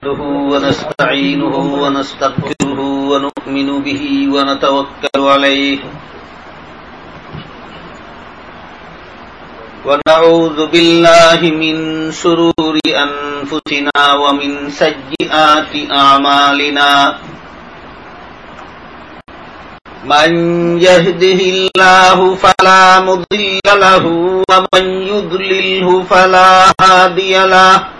نحمده ونستعينه ونستغفره ونؤمن به ونتوكل عليه ونعوذ بالله من شرور أنفسنا ومن سيئات أعمالنا من يهده الله فلا مضل له ومن يضلله فلا هادي له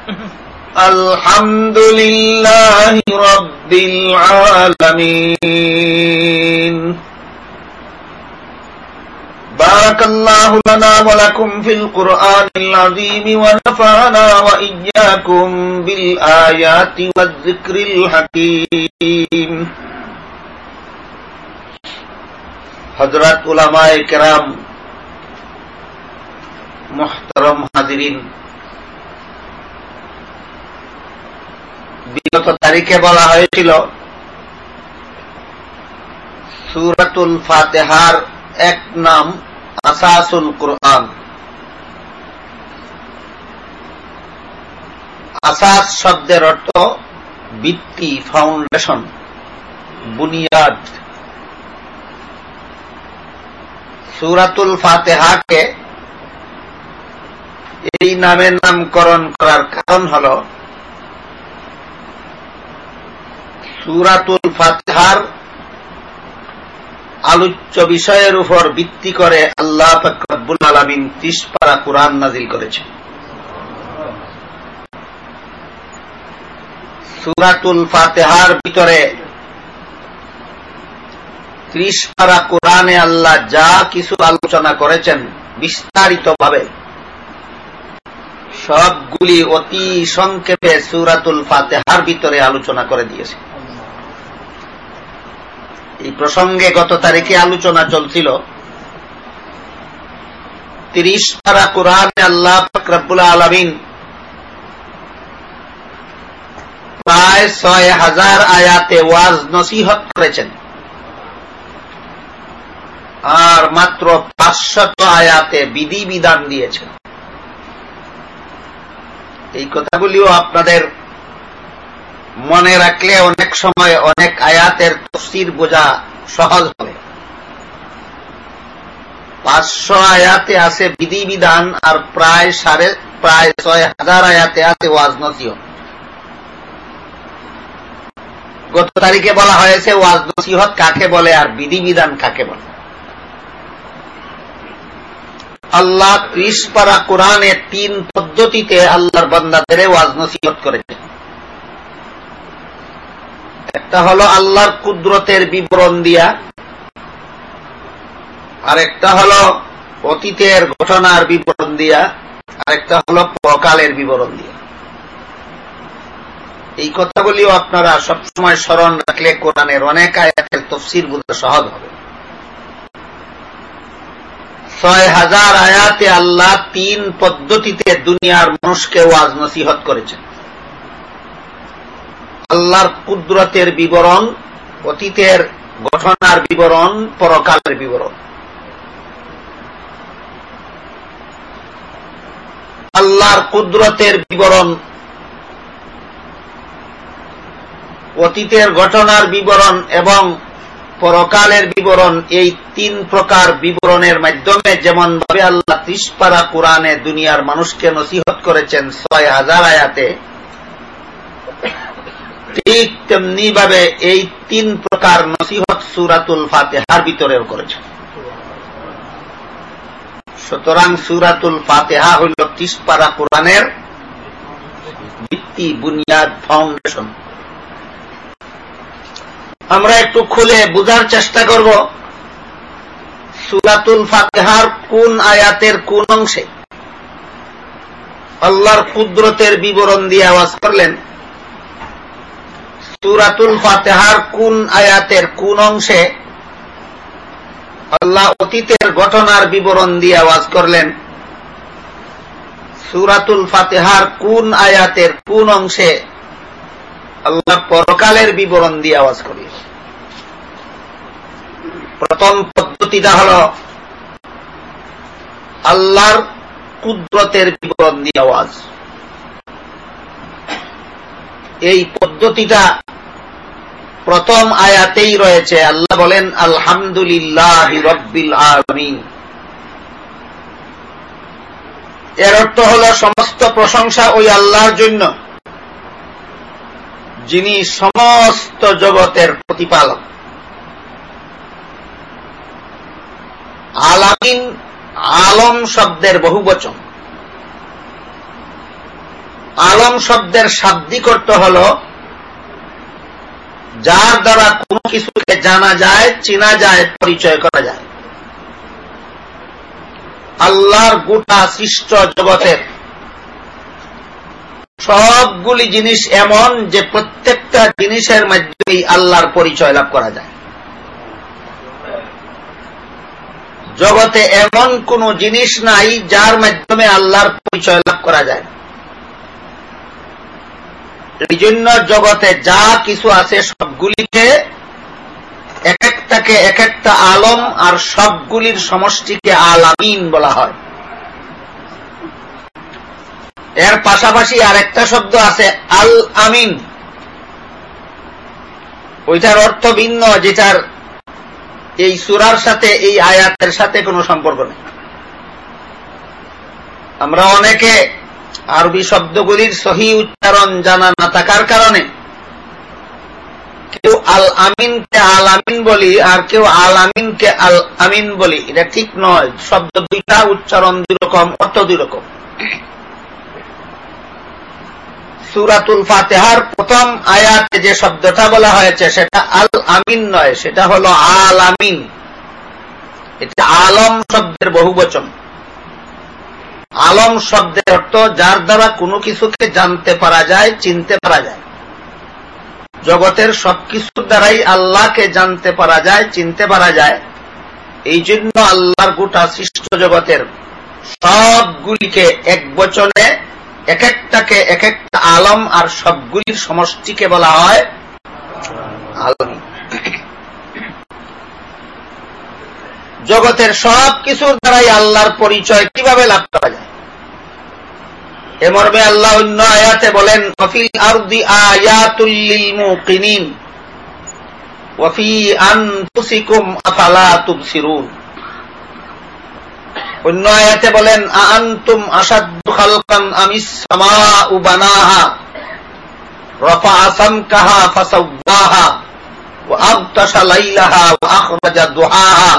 الحمد لله رب العالمين بارك الله لنا ولكم في القرآن العظيم ونفعنا وإياكم بالآيات والذكر الحكيم حضرات علماء کرام، محترم حاضرین বিগত তারিখে বলা হয়েছিল, সুরাতুল ফাতেহার এক নাম আসাসুল কোরআন। আসাস শব্দের অর্থ ভিত্তি, ফাউন্ডেশন, বুনিয়াদ। সুরাতুল ফাতেহাকে এই নামে নামকরণ করার কারণ হল সুরাতুল ফাতেহার আলোচ্য বিষয়ের উপর ভিত্তি করে আল্লাহ ফকরবুল আলমিন পারা কোরআন নাজিল করেছে সুরাতুল ফাতেহার ভিতরে ত্রিশ পারা কোরআনে আল্লাহ যা কিছু আলোচনা করেছেন বিস্তারিতভাবে সবগুলি অতি সংক্ষেপে সুরাতুল ফাতেহার ভিতরে আলোচনা করে দিয়েছে এই প্রসঙ্গে গত তারিখে আলোচনা চলছিল। তিরিশ পারা কোরআন আল্লাহ ফকরাবুল আলমিন প্রায় ছয় হাজার আয়াতে ওয়াজ নসিহত করেছেন। আর মাত্র পাঁচশত আয়াতে বিধি বিধান দিয়েছেন। এই কথাগুলিও আপনাদের মনে রাখলে অনেক সময় অনেক আয়াতের তফসির বোঝা সহজ হবে। পাঁচশো আয়াতে আছে বিধিবিধান আর প্রায় সাড়ে প্রায় ছয় হাজার আয়াতে আছে ওয়াজ নসিহত। গত তারিখে বলা হয়েছে ওয়াজ নসিহত কাকে বলে আর বিধিবিধান কাকে বলে। আল্লাহ ত্রিশ পারা কোরআনে তিন পদ্ধতিতে আল্লাহর বন্দাদের ওয়াজ নসিহত করেছেন। একটা হলো আল্লাহর কুদরতের বিবরণ দিয়া। আরেকটা হলো অতীতের ঘটনার বিবরণ দিয়া, আরেকটা হলো পরকালের বিবরণ দিয়া। এই কথাগুলিও আপনারা সবসময় স্মরণ রাখলে কোরআনের অনেক আয়াতের তফসির বোঝা সহজ হবে। ছয় হাজার আয়াতে আল্লাহ তিন পদ্ধতিতে দুনিয়ার মানুষকে ওয়াজ নসিহত করেছেন। আল্লাহর কুদরতের বিবরণ, অতীতের ঘটনার বিবরণ, পরকালের বিবরণ। আল্লাহর কুদরতের বিবরণ, অতীতের ঘটনার বিবরণ এবং পরকালের বিবরণ, এই তিন প্রকার বিবরণের মাধ্যমে যেমন ভাবে আল্লাহ ত্রিশপাড়া কোরআনে দুনিয়ার মানুষকে নসিহত করেছেন ছয় হাজার আয়াতে ঠিক তেমনি ভাবে এই তিন প্রকার নসিহত সুরাতুল ফাতেহার ভিতরেও করেছেন সুতরাং সুরাতুল ফাতেহা হইল তিসপাড়া কোরআনের ভিত্তি, বুনিয়াদ ফাউন্ডেশন আমরা একটু খুলে বুঝার চেষ্টা করব, সুরাতুল ফাতেহার কোন আয়াতের কোন অংশে আল্লাহর কুদরতের বিবরণ দিয়ে আওয়াজ করলেন। সুরাতুল ফাতেহার কোন আয়াতের কোন অংশে আল্লাহ অতীতের ঘটনার বিবরণ দিয়ে আওয়াজ করলেন? সুরাতুল ফাতেহার কোন আয়াতের কোন অংশে আল্লাহ পরকালের বিবরণ দিয়ে আওয়াজ করলেন প্রথম পদ্ধতিটা হল আল্লাহর কুদরতের বিবরণ দিয়ে আওয়াজ। এই পদ্ধতিটা প্রথম আয়াতেই রয়েছে। আল্লাহ বলেন, আলহামদুলিল্লাহ রব্বিল আলমিন। এর অর্থ হল সমস্ত প্রশংসা ওই আল্লাহর জন্য, যিনি সমস্ত জগতের প্রতিপালক। আলামিন আলম শব্দের বহু বচন আলম শব্দের শাব্দিক অর্থ হল, যার দ্বারা কোনো কিছুকে জানা যায়, চেনা যায়, পরিচয় করা যায়। আল্লাহর গোটা সৃষ্ট জগতের সবগুলি জিনিস এমন যে প্রত্যেকটা জিনিসের মাধ্যমেই আল্লাহর পরিচয় লাভ করা যায়। জগতে এমন কোন জিনিস নাই যার মাধ্যমে আল্লাহর পরিচয় লাভ করা যায়। এই জন্য জগতে যা কিছু আছে সবগুলিকে এক একটাকে এক একটা আলম আর সবগুলির সমষ্টিকে আলামিন বলা হয়। এর পাশাপাশি আরেকটা শব্দ আছে আল আমিন ওইটার অর্থ ভিন্ন, যেটার এই সুরার সাথে, এই আয়াতের সাথে কোনো সম্পর্ক নেই। আমরা অনেকে আরবি শব্দগুলির সহি উচ্চারণ জানা না থাকার কারণে। কেউ আল আমিনকে আল আমিন বলি, আর কেউ আল আমিনকে আল আমিন বলি। এটা ঠিক নয়। শব্দ দুইটা, উচ্চারণ দুই রকম অর্থ দুই রকম সুরাতুল ফাতেহার প্রথম আয়াতে যে শব্দটা বলা হয়েছে, সেটা আল আমিন নয়, সেটা হল আল আমিন এটা আলম শব্দের বহু বচন আলম শব্দের অর্থ যার দ্বারা কোনো কিছুকে জানতে পারা যায়, চিনতে পারা যায়। জগতের সবকিছুর দ্বারাই আল্লাহকে জানতে পারা যায়, চিনতে পারা যায়। এই জন্য আল্লাহর গোটা সৃষ্ট জগতের সবগুলিকে এক বচনে, এক একটাকে এক একটা আলম আর সবগুলির সমষ্টিকে বলা হয় আলমী। জগতের সব কিছুর দ্বারাই আল্লাহর পরিচয় কীভাবে লাভ করা যায়? এ মর্মে আল্লাহ অন্য আয়াতে বলেন অফিল আরদি আয়াতুল্লিল মুকিনিন আনফুসিকুম আফালা তুবসিরুন। অন্য আয়াতে বলেন আন্তুম আসাদ্দু খালকান আমিস সামাউ বানাহা, রফা সামকাহা ফাসাওয়াহা ওয়া আবতাশা লাইলাহা ওয়া আখরাজা দুহাহা।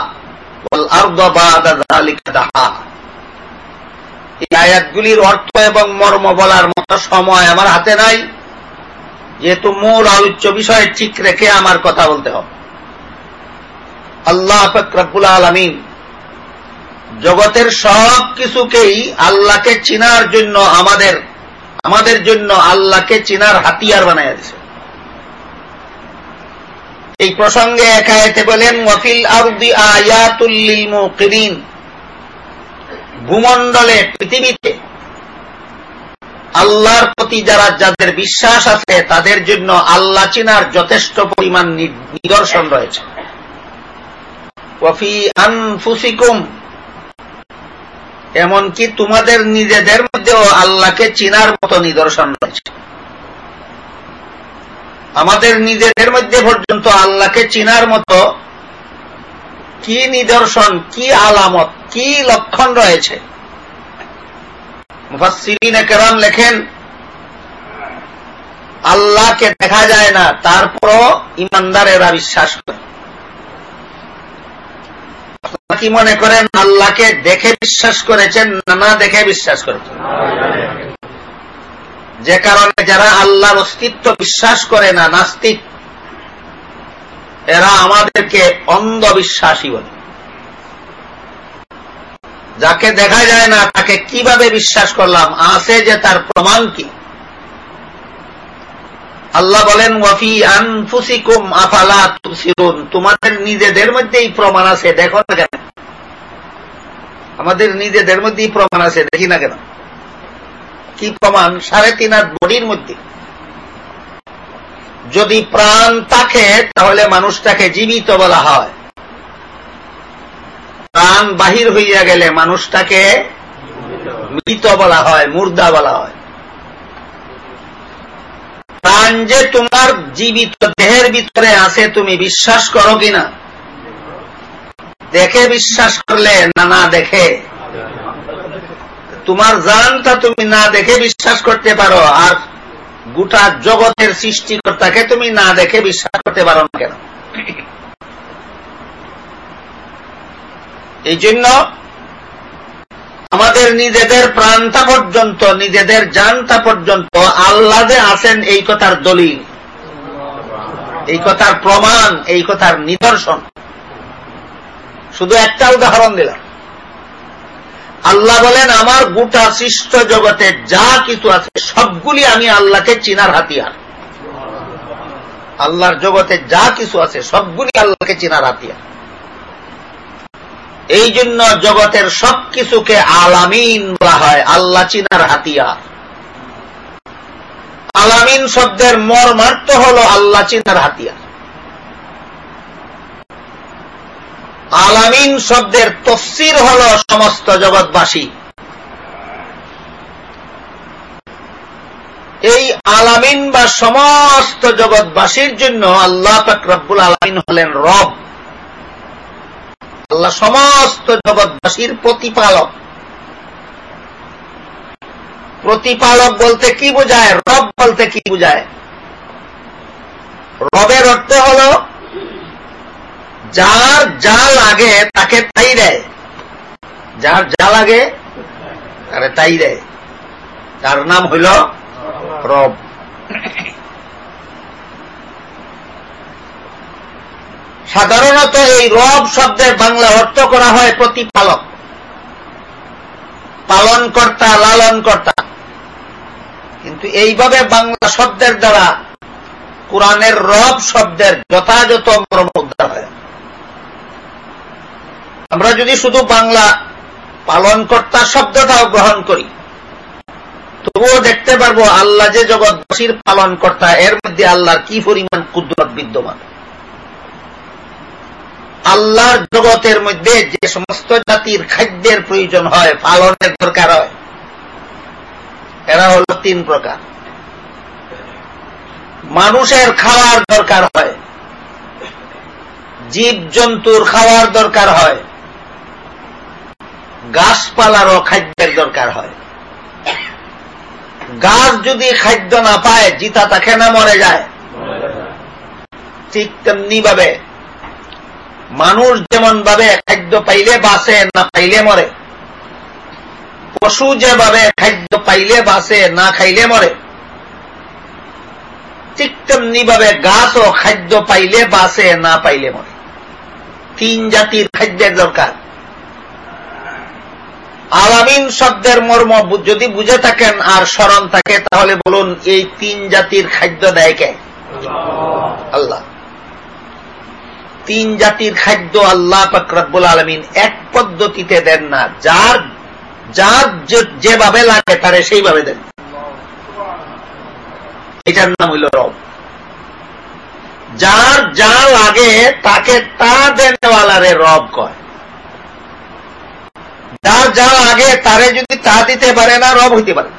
এই আয়াতগুলির অর্থ এবং মর্ম বলার মতো সময় আমার হাতে নাই। যেহেতু মূল আলোচ্য বিষয় ঠিক রেখে আমার কথা বলতে হবে। আল্লাহ ফকরাবুল আলমিন জগতের সব কিছুকেই আল্লাহকে চিনার জন্য আমাদের আমাদের জন্য আল্লাহকে চিনার হাতিয়ার বানাইয়া দিছে এই প্রসঙ্গে একায়েতে বলেন, ওয়াফিল আরদি আয়াতুল্লিল মুকিরিন ভূমণ্ডলে, পৃথিবীতে আল্লাহর প্রতি যারা, যাদের বিশ্বাস আছে, তাদের জন্য আল্লাহ চিনার যথেষ্ট পরিমাণ নিদর্শন রয়েছে। ওয়াফি আনফুসিকুম। এমনকি তোমাদের নিজেদের মধ্যেও আল্লাহকে চিনার মতো নিদর্শন রয়েছে। আমাদের নিজেদের মধ্যে পর্যন্ত আল্লাহকে চিনার মতো কি নিদর্শন, কি আলামত, কি লক্ষণ রয়েছে? মুফাসিরিন কেরাম লেখেন, আল্লাহকে দেখা যায় না, তারপরও ইমানদারেরা বিশ্বাস করে। কি মনে করেন, আল্লাহকে দেখে বিশ্বাস করেছেন না না দেখে বিশ্বাস করেছেন? যে কারণে যারা আল্লাহর অস্তিত্ব বিশ্বাস করে না, নাস্তিক, এরা আমাদেরকে অন্ধবিশ্বাসী বলে। যাকে দেখা যায় না, তাকে কীভাবে বিশ্বাস করলাম? আছে যে তার প্রমাণ কি? আল্লাহ বলেন, ওয়াফি আনফুসিকুম আফালা তুসিরুন তোমাদের নিজেদের মধ্যেই প্রমাণ আছে, দেখো না কেন? আমাদের নিজেদের মধ্যেই প্রমাণ আছে, দেখি না কেন? কি প্রমাণ? সাড়ে তিন হাত বডির মধ্যে। যদি প্রাণ থাকে, তাহলে মানুষটাকে জীবিত বলা হয়। প্রাণ বাহির হইয়া গেলে মানুষটাকে মৃত বলা হয়, মুর্দা বলা হয়। প্রাণ যে তোমার জীবিত দেহের ভিতরে আছে, তুমি বিশ্বাস করো কিনা? দেখে বিশ্বাস করলে না না দেখে। তোমার জানটা তুমি না দেখে বিশ্বাস করতে পারো, আর গোটা জগতের সৃষ্টিকর্তাকে তুমি না দেখে বিশ্বাস করতে পারো না কেন? এই জন্য আমাদের নিজেদের প্রাণটা পর্যন্ত, নিজেদের জানটা পর্যন্ত আল্লাহ যে আছেন এই কথার দলিল, এই কথার প্রমাণ, এই কথার নিদর্শন। শুধু একটা উদাহরণ দিলাম। আল্লাহ বলেন, আমার গোটা সৃষ্ট জগতে যা কিছু আছে, সবগুলি আমি আল্লাহকে চিনার হাতিয়ার। আল্লাহর জগতে যা কিছু আছে, সবগুলি আল্লাহকে চিনার হাতিয়ার। এই জন্য জগতের সবকিছুকে আলামিন বলা হয়, আল্লাহ চিনার হাতিয়ার। আলামিন শব্দের মর্মার্থ হল আল্লাহ চিনার হাতিয়ার। আলামিন শব্দের তফসির হল সমস্ত জগৎবাসী। এই আলামিন বা সমস্ত জগৎবাসীর জন্য আল্লাহ ফাকরাবুল আলামিন হলেন রব। আল্লাহ সমস্ত জগৎবাসীর প্রতিপালক। প্রতিপালক বলতে কি বোঝায়? রব বলতে কি বোঝায়? রবের অর্থ হল যার যা লাগে তাকে তাই দেয়। যার যা লাগে তারে তাই দেয়। তার নাম হইল রব। সাধারণত এই রব শব্দের বাংলা অর্থ করা হয় প্রতিপালক। পালনকর্তা, লালনকর্তা। কিন্তু এইভাবে বাংলা শব্দের দ্বারা কোরআনের রব শব্দের যথাযথ মর্ম উদ্ধার হয়। আমরা যদি শুধু বাংলা পালনকর্তা শব্দটাও গ্রহণ করি, তবুও দেখতে পারব আল্লাহ যে জগৎবাসীর পালনকর্তা, এর মধ্যে আল্লাহর কি পরিমাণ কুদরত বিদ্যমান? আল্লাহর জগতের মধ্যে যে সমস্ত জাতির খাদ্যের প্রয়োজন হয়, পালনের দরকার হয়, এরা হল তিন প্রকার। মানুষের খাওয়ার দরকার হয় জীব জন্তুর খাওয়ার দরকার হয় গাছপালারও খাদ্যের দরকার হয়। গাছ যদি খাদ্য না পায়, জিতা তাকে না মরে যায়। ঠিক তেমনি ভাবে মানুষ যেমন ভাবে খাদ্য পাইলে বাসে না পাইলে মরে। পশু যেভাবে খাদ্য পাইলে বাসে না খাইলে মরে। ঠিক তেমনি ভাবে গাছও খাদ্য পাইলে বাসে না পাইলে মরে। তিন জাতির খাদ্যের দরকার। আলামিন শব্দের মর্ম যদি বুঝে থাকেন আর স্মরণ থাকে, তাহলে বলুন, এই তিন জাতির খাদ্য দেয় কে? আল্লাহ। তিন জাতির খাদ্য আল্লাহ ফকরাবুল আলমিন এক পদ্ধতিতে দেন না। যার যার যেভাবে লাগে তারে সেইভাবে দেন। এটার নাম হইল রব। যার যা লাগে তাকে তা দেনওয়ালারে রব কয়। যার যা লাগে তারে যদি তা দিতে পারে না, রব হইতে পারে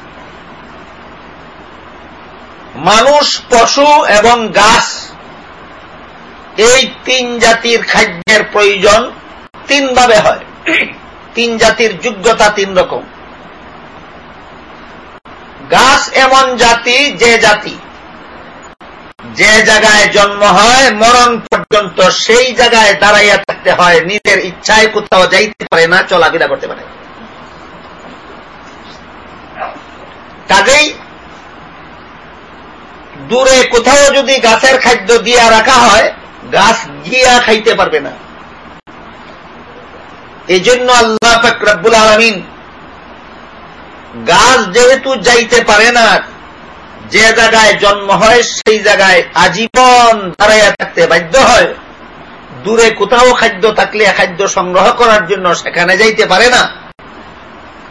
মানুষ, পশু এবং গাছ, এই তিন জাতির খাদ্যের প্রয়োজন তিনভাবে হয়। তিন জাতির যোগ্যতা তিন রকম। গাছ এমন জাতি যে জাতি যে জায়গায় জন্ম হয়, মরণ পর্যন্ত সেই জায়গায় দাঁড়াইয়া থাকতে হয়। নিজের ইচ্ছায় কোথাও যাইতে পারে না, চলাফেরা করতে পারে। কাজেই দূরে কোথাও যদি গাছের খাদ্য দিয়া রাখা হয়, গাছ গিয়া খাইতে পারবে না। এই জন্য আল্লাহ ফকরাবুল আলমিন গাছ যেহেতু যাইতে পারে না যে জায়গায় জন্ম হয়, সেই জায়গায় আজীবন দাঁড়াইয়া থাকতে বাধ্য হয়। দূরে কোথাও খাদ্য থাকলে খাদ্য সংগ্রহ করার জন্য সেখানে যাইতে পারে না।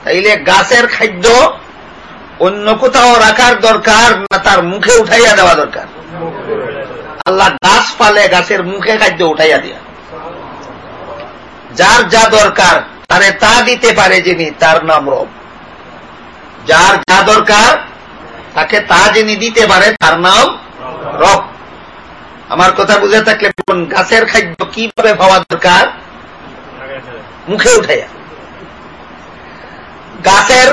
তাইলে গাছের খাদ্য অন্য কোথাও রাখার দরকার না, তার মুখে উঠাইয়া দেওয়া দরকার। আল্লাহ গাছ পালে গাছের মুখে খাদ্য উঠাইয়া দিয়া। যার যা দরকার, তারে তা দিতে পারে যিনি, তার নাম রব। যার যা দরকার তাকে তা যিনি দিতে পারে, তার নাম রব। আমার কথা বুঝে থাকলে গাছের খাদ্য কীভাবে পাওয়া দরকার? মুখে উঠাইয়া। গাছের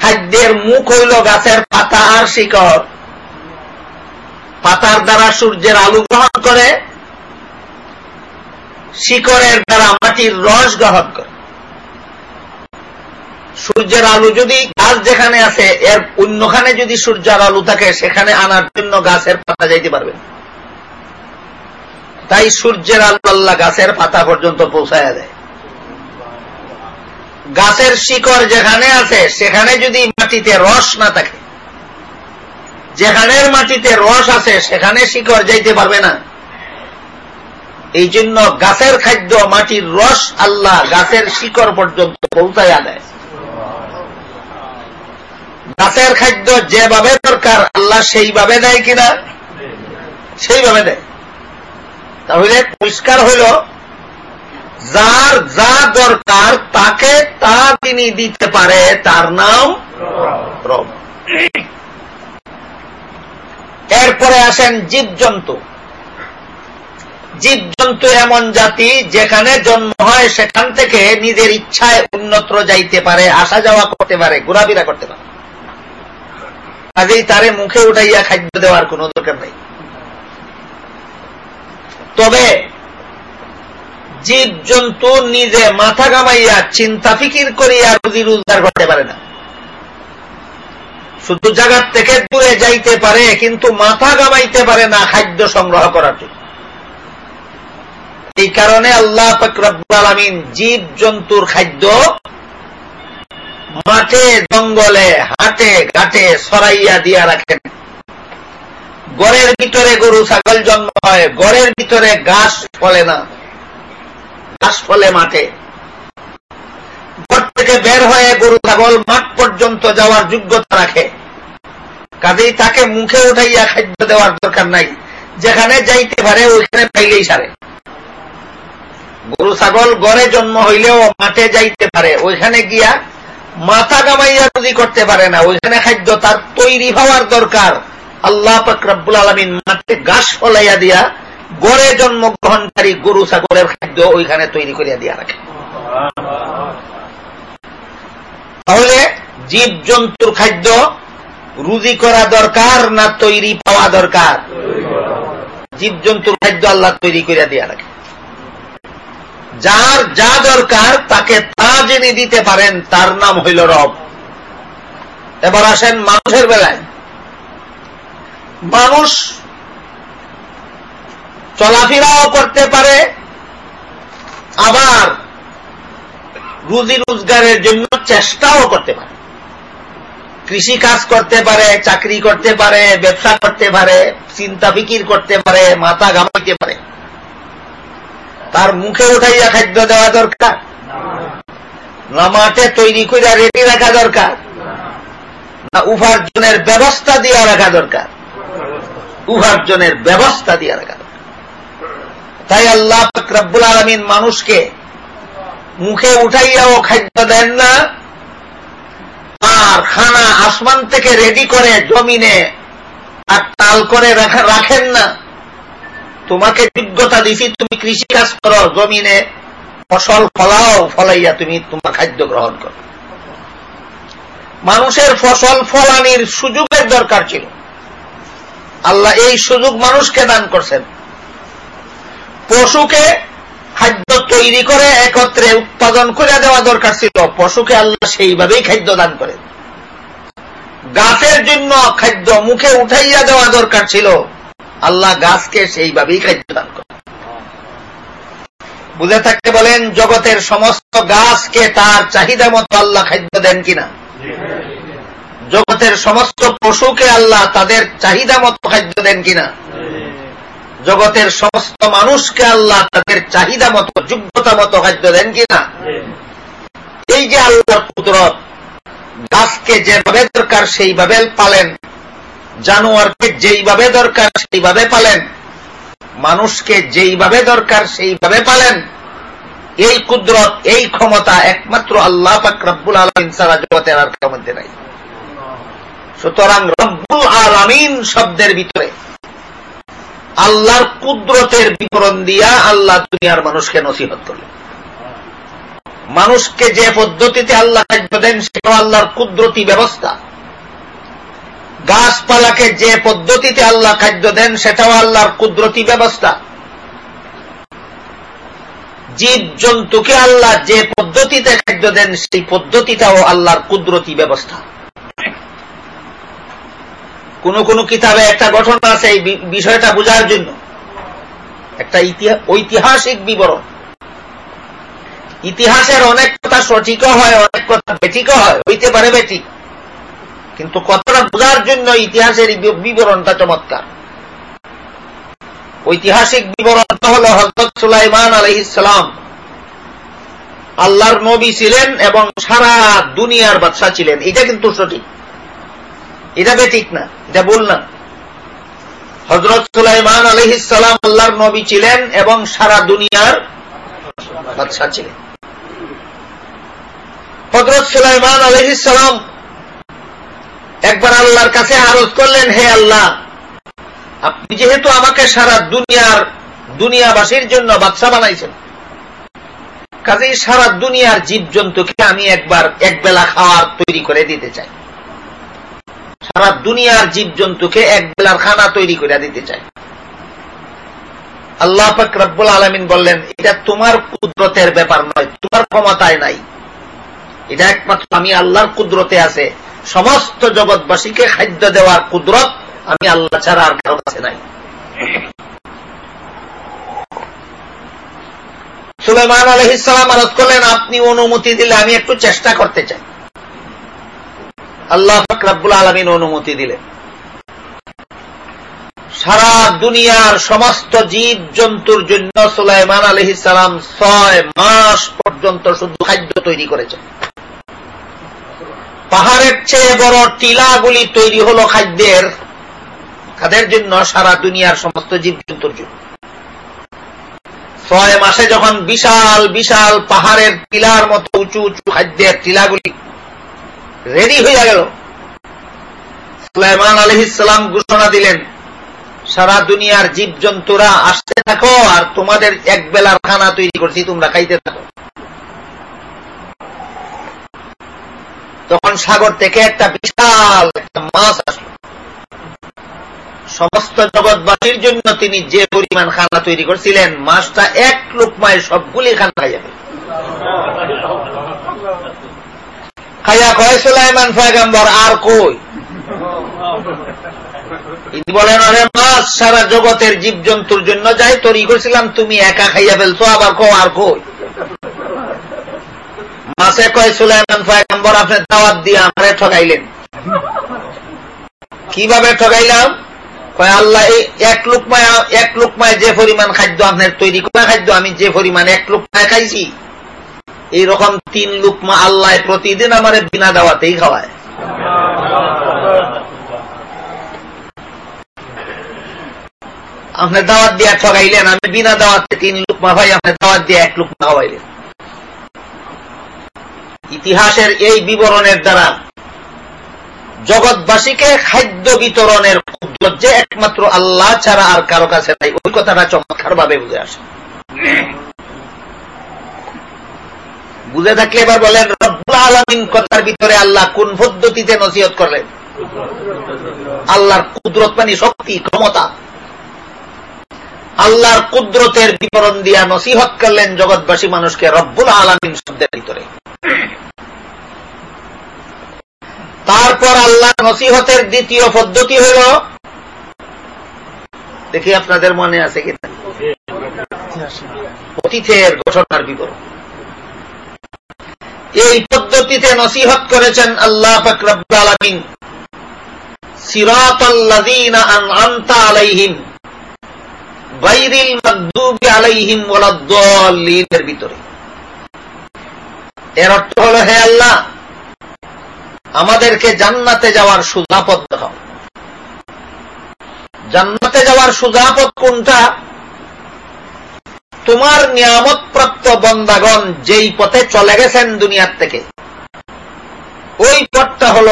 খাদ্যের মুখ হইল গাছের পাতা আর শিকড়। পাতার দ্বারা সূর্যের আলু গ্রহণ করে, শিকড়ের দ্বারা মাটির রস গ্রহণ করে। সূর্যের আলু যদি গাছ যেখানে আছে, এর অন্যখানে যদি সূর্যের আলু থাকে, সেখানে আনার জন্য গাছের পাতা যাইতে পারবে তাই সূর্যের আলু আল্লাহ গাছের পাতা পর্যন্ত পৌঁছায় দেয়। গাছের শিকড় যেখানে আছে, সেখানে যদি মাটিতে রস না থাকে, যেখানের মাটিতে রস আছে, সেখানে শিকড় যাইতে পারবে না। এই জন্য গাছের খাদ্য, মাটির রস আল্লাহ গাছের শিকড় পর্যন্ত পৌঁছাইয়া দেয়। গাছের খাদ্য যেভাবে দরকার, আল্লাহ সেইভাবে দেয় কিনা? সেইভাবে দেয়। তাহলে পরিষ্কার হইল, যার যা দরকার তাকে তা তিনি দিতে পারে, তার নাম রব। এরপরে আসেন জীবজন্তু। জীবজন্তু এমন জাতি যেখানে জন্ম হয় সেখান থেকে নিজের ইচ্ছায় উন্নত যাইতে পারে আসা যাওয়া করতে পারে, ঘোরাফেরা করতে পারে। কাজেই তারে মুখে উঠাইয়া খাদ্য দেওয়ার কোন দরকার নেই। তবে জীব জন্তু নিজে মাথা কামাইয়া চিন্তা ফিকির করিয়া রুজি রোজগার করতে পারে না। শুধু জায়গার থেকে দূরে যাইতে পারে, কিন্তু মাথা কামাইতে পারে না খাদ্য সংগ্রহ করার জন্য এই কারণে আল্লাহ ফকরাবুল আলমিন জীব জন্তুর খাদ্য মাঠে, জঙ্গলে, হাটে, ঘাটে সরাইয়া দিয়া রাখেন। গড়ের ভিতরে গরু, ছাগল জন্ম হয়, গড়ের ভিতরে ঘাস ফলে না। ঘাস ফলে মাঠে। ঘর থেকে বের হয়ে গরু, ছাগল মাঠ পর্যন্ত যাওয়ার যোগ্যতা রাখে। কাজেই তাকে মুখে উঠাইয়া খাদ্য দেওয়ার দরকার নাই। যেখানে যাইতে পারে, ওইখানে পাইলেই সারে। গরু, ছাগল গড়ে জন্ম হইলেও মাঠে যাইতে পারে। ওইখানে গিয়া মাথা কামাইয়া যদি করতে পারে না, ওইখানে খাদ্য তার তৈরি হওয়ার দরকার। আল্লাহ ফকরাবুল আলমিন মাঠে ঘাস ফলাইয়া দিয়া, গড়ে জন্মগ্রহণকারী গরু, ছাগলের খাদ্য ওইখানে তৈরি করিয়া দিয়া রাখে। তাহলে জীব জন্তুর খাদ্য রুজি করা দরকার না তৈরি পাওয়া দরকার? জীব জন্তুর খাদ্য আল্লাহ তৈরি করিয়া দিয়া রাখে। যার যা দরকার তাকে তা যিনি দিতে পারেন, তার নাম হইল রব। এবার আসেন মানুষের বেলায়। মানুষ চলাফেরাও করতে পারে, আবার রুজি রোজগারের জন্য চেষ্টাও করতে পারে। কৃষি কাজ করতে পারে, চাকরি করতে পারে, ব্যবসা করতে পারে চিন্তা ফিকির করতে পারে, মাথা ঘামাইতে পারে। তার মুখে উঠাইয়া খাদ্য দেওয়া দরকার। না মাঠে তৈরি করে রেডি রাখা দরকার। না উপার্জনের ব্যবস্থা দিয়ে রাখা দরকার। উপার্জনের ব্যবস্থা দিয়ে রাখা দরকার। তাই আল্লাহ রব্বুল আলমিন মানুষকে মুখে উঠাইয়াও খাদ্য দেন না, আর খানা আসমান থেকে রেডি করে জমিনে আর তাল করে রাখেন না। তোমাকে যোগ্যতা দিছি, তুমি কৃষি কাজ করো, জমিনে ফসল ফলাও, ফলাইয়া তুমি তোমার খাদ্য গ্রহণ করো। মানুষের ফসল ফলানির সুযোগের দরকার ছিল। আল্লাহ এই সুযোগ মানুষকে দান করছেন। পশুকে খাদ্য তৈরি করে, একত্রে উৎপাদন করে দেওয়া দরকার ছিল। পশুকে আল্লাহ সেইভাবেই খাদ্য দান করেন। গাছের জন্য খাদ্য মুখে উঠাইয়া দেওয়া দরকার ছিল। আল্লাহ গাছকে সেইভাবেই খাদ্য দান করে। বুঝে থাকতে বলেন, জগতের সমস্ত গাছকে তার চাহিদা মতো আল্লাহ খাদ্য দেন কিনা? জগতের সমস্ত পশুকে আল্লাহ তাদের চাহিদা মতো খাদ্য দেন কিনা? জগতের সমস্ত মানুষকে আল্লাহ তাদের চাহিদা মতো, যোগ্যতা মতো খাদ্য দেন কিনা? এই যে আল্লাহর কুদরত, গাছকে যেভাবে দরকার সেইভাবে পালেন। জানোয়ারকে যেইভাবে দরকার সেইভাবে পালেন। মানুষকে যেইভাবে দরকার সেইভাবে পালেন। এই কুদরত, এই ক্ষমতা একমাত্র আল্লাহ পাক রব্বুল আলমিন সারা জগতের আর কেউ মধ্যে নাই। সুতরাং রব্বুল আলমিন শব্দের ভিতরে। আল্লাহর কুদরতের বিবরণ দিয়া আল্লাহ দুনিয়ার মানুষকে নসিহত করলেন। মানুষকে যে পদ্ধতিতে আল্লাহ খাদ্য দেন, সেটাও আল্লাহর কুদরতি ব্যবস্থা। গাছপালাকে যে পদ্ধতিতে আল্লাহ খাদ্য দেন, সেটাও আল্লাহর কুদরতি ব্যবস্থা। জীব জন্তুকে আল্লাহ যে পদ্ধতিতে খাদ্য দেন, সেই পদ্ধতিটাও আল্লাহর কুদরতি ব্যবস্থা। কোন কোন কিতাবে একটা গঠন আছে এই বিষয়টা বোঝার জন্য। একটা ঐতিহাসিক বিবরণ। ইতিহাসের অনেক কথা সঠিকও হয়, অনেক কথা বেঠিকও হয়, হইতে পারে বেঠিক। কিন্তু কথাটা বোঝার জন্য ইতিহাসের বিবরণটা চমৎকার। ঐতিহাসিক বিবরণটা হল হজরত সুলাইমান আলহিসাম আল্লাহর নবী ছিলেন এবং সারা দুনিয়ার বাদশাহ ছিলেন। এটা কিন্তু সঠিক। এটা বেঠিক না, এটা ভুল না। হজরত সুলাইমান আলহিসাম আল্লাহর নবী ছিলেন এবং সারা দুনিয়ার বাদশাহ ছিলেন। হজরত সুলাইমান আলহিসাম একবার আল্লাহর কাছে আরজ করলেন, হে আল্লাহ, আপনি যেহেতু আমাকে সারা দুনিয়ার, দুনিয়াবাসীর জন্য বাদশা বানাইছেন, কাজেই সারা দুনিয়ার জীবজন্তুকে আমি একবার এক বেলা খাওয়ার তৈরি করে দিতে চাই। সারা দুনিয়ার জীবজন্তুকে এক বেলার খানা তৈরি করে দিতে চাই। আল্লাহ পাক আলমিন বললেন, এটা তোমার কুদরতের ব্যাপার নয়, তোমার ক্ষমতায় নাই। এটা একমাত্র আমি আল্লাহর কুদরতে আছে। সমস্ত জগৎবাসীকে খাদ্য দেওয়ার কুদরত আমি আল্লাহ ছাড়া আর কারও কাছে নাই। সুলেমান আলহিসাম আরত করলেন, আপনি অনুমতি দিলে আমি একটু চেষ্টা করতে চাই। আল্লাহ ফাকরাবুল আলমিন অনুমতি দিলেন। সারা দুনিয়ার সমস্ত জীব জন্তুর জন্য সুলাইমান আলহিসাম ছয় মাস পর্যন্ত শুধু খাদ্য তৈরি করেছেন। পাহাড়ের চেয়ে বড় টিলাগুলি তৈরি হল খাদ্যের তাদের জন্য সারা দুনিয়ার সমস্ত জীবজন্তুর জন্য। ছয় মাসে যখন বিশাল বিশাল পাহাড়ের টিলার মতো উঁচু উঁচু খাদ্যের টিলাগুলি রেডি হইয়া গেল, সুলাইমান আলহিসাম ঘোষণা দিলেন, সারা দুনিয়ার জীবজন্তুরা আসতে থাকো আর তোমাদের এক বেলার খানা তৈরি করছি, তোমরা খাইতে থাকো। তখন সাগর থেকে একটা বিশাল একটা মাছ আসলো। সমস্ত জগৎবাসীর জন্য তিনি যে পরিমাণ খানা তৈরি করছিলেন, মাছটা এক লোকমায় সবগুলি খানা খাই যাবে খাইয়া কয়, সুলাইমান ফয়গাম্বর আর কই? তিনি বলেন, আরে মাছ, সারা জগতের জীবজন্তুর জন্য যাই তৈরি করছিলাম, তুমি একা খাইয়া ফেলছো, আবার কো আর কই? মাসে কয় সুলাইমান পয়গম্বর, আপনি দাওয়াত দিয়ে আমারে ঠকাইলেন কীভাবে ঠকাইলাম কয়, আল্লাহ, এই এক লুকমায় এক লুকমায় যে পরিমাণ খাদ্য আপনার তৈরি করা খাদ্য, আমি যে পরিমাণ এক লুকমায় খাইছি, এইরকম তিন লুকমা আল্লাহ প্রতিদিন আমার বিনা দাওয়াতেই খাওয়ায়। আপনি দাওয়াত দিয়ে ঠকাইলেন আমি বিনা দাওয়াতে তিন লুকমা ভাই আপনি দাওয়াত দিয়ে এক লুকমা খাওয়াইলেন। ইতিহাসের এই বিবরণের দ্বারা জগৎবাসীকে খাদ্য বিতরণের যে একমাত্র আল্লাহ ছাড়া আর কারও কাছে নাই, ওই কথাটা চমৎকার ভাবে বুঝে আসে। বুঝে থাকলে এবার বলেন, রব্বুল আলমিন কথার ভিতরে আল্লাহ কোন পদ্ধতিতে নসিহত করলেন? আল্লাহর কুদরত মানে শক্তি, ক্ষমতা। আল্লাহর কুদরতের বিবরণ দিয়া নসিহত করলেন জগৎবাসী মানুষকে রব্বুল আলমিন শব্দের ভিতরে। তারপর আল্লাহ নসিহতের দ্বিতীয় পদ্ধতি হল দেখি আপনাদের মনে আছে কি অতীতের ঘটনার বিবরণ। এই পদ্ধতিতে নসিহত করেছেন আল্লাহ ফকরবুল আলমিন, সিরাতাল্লাযীনা আনআমতা আলাইহিম। ভিতরে। এর অর্থ হলো, হে আল্লাহ, আমাদেরকে জান্নাতে যাওয়ার সুজাপদ দেখাও। জান্নাতে যাওয়ার সুজাপদ কোনটা? তোমার নিয়ামত প্রাপ্ত বন্দাগণ যেই পথে চলে গেছেন দুনিয়ার থেকে, ওই পথটা হল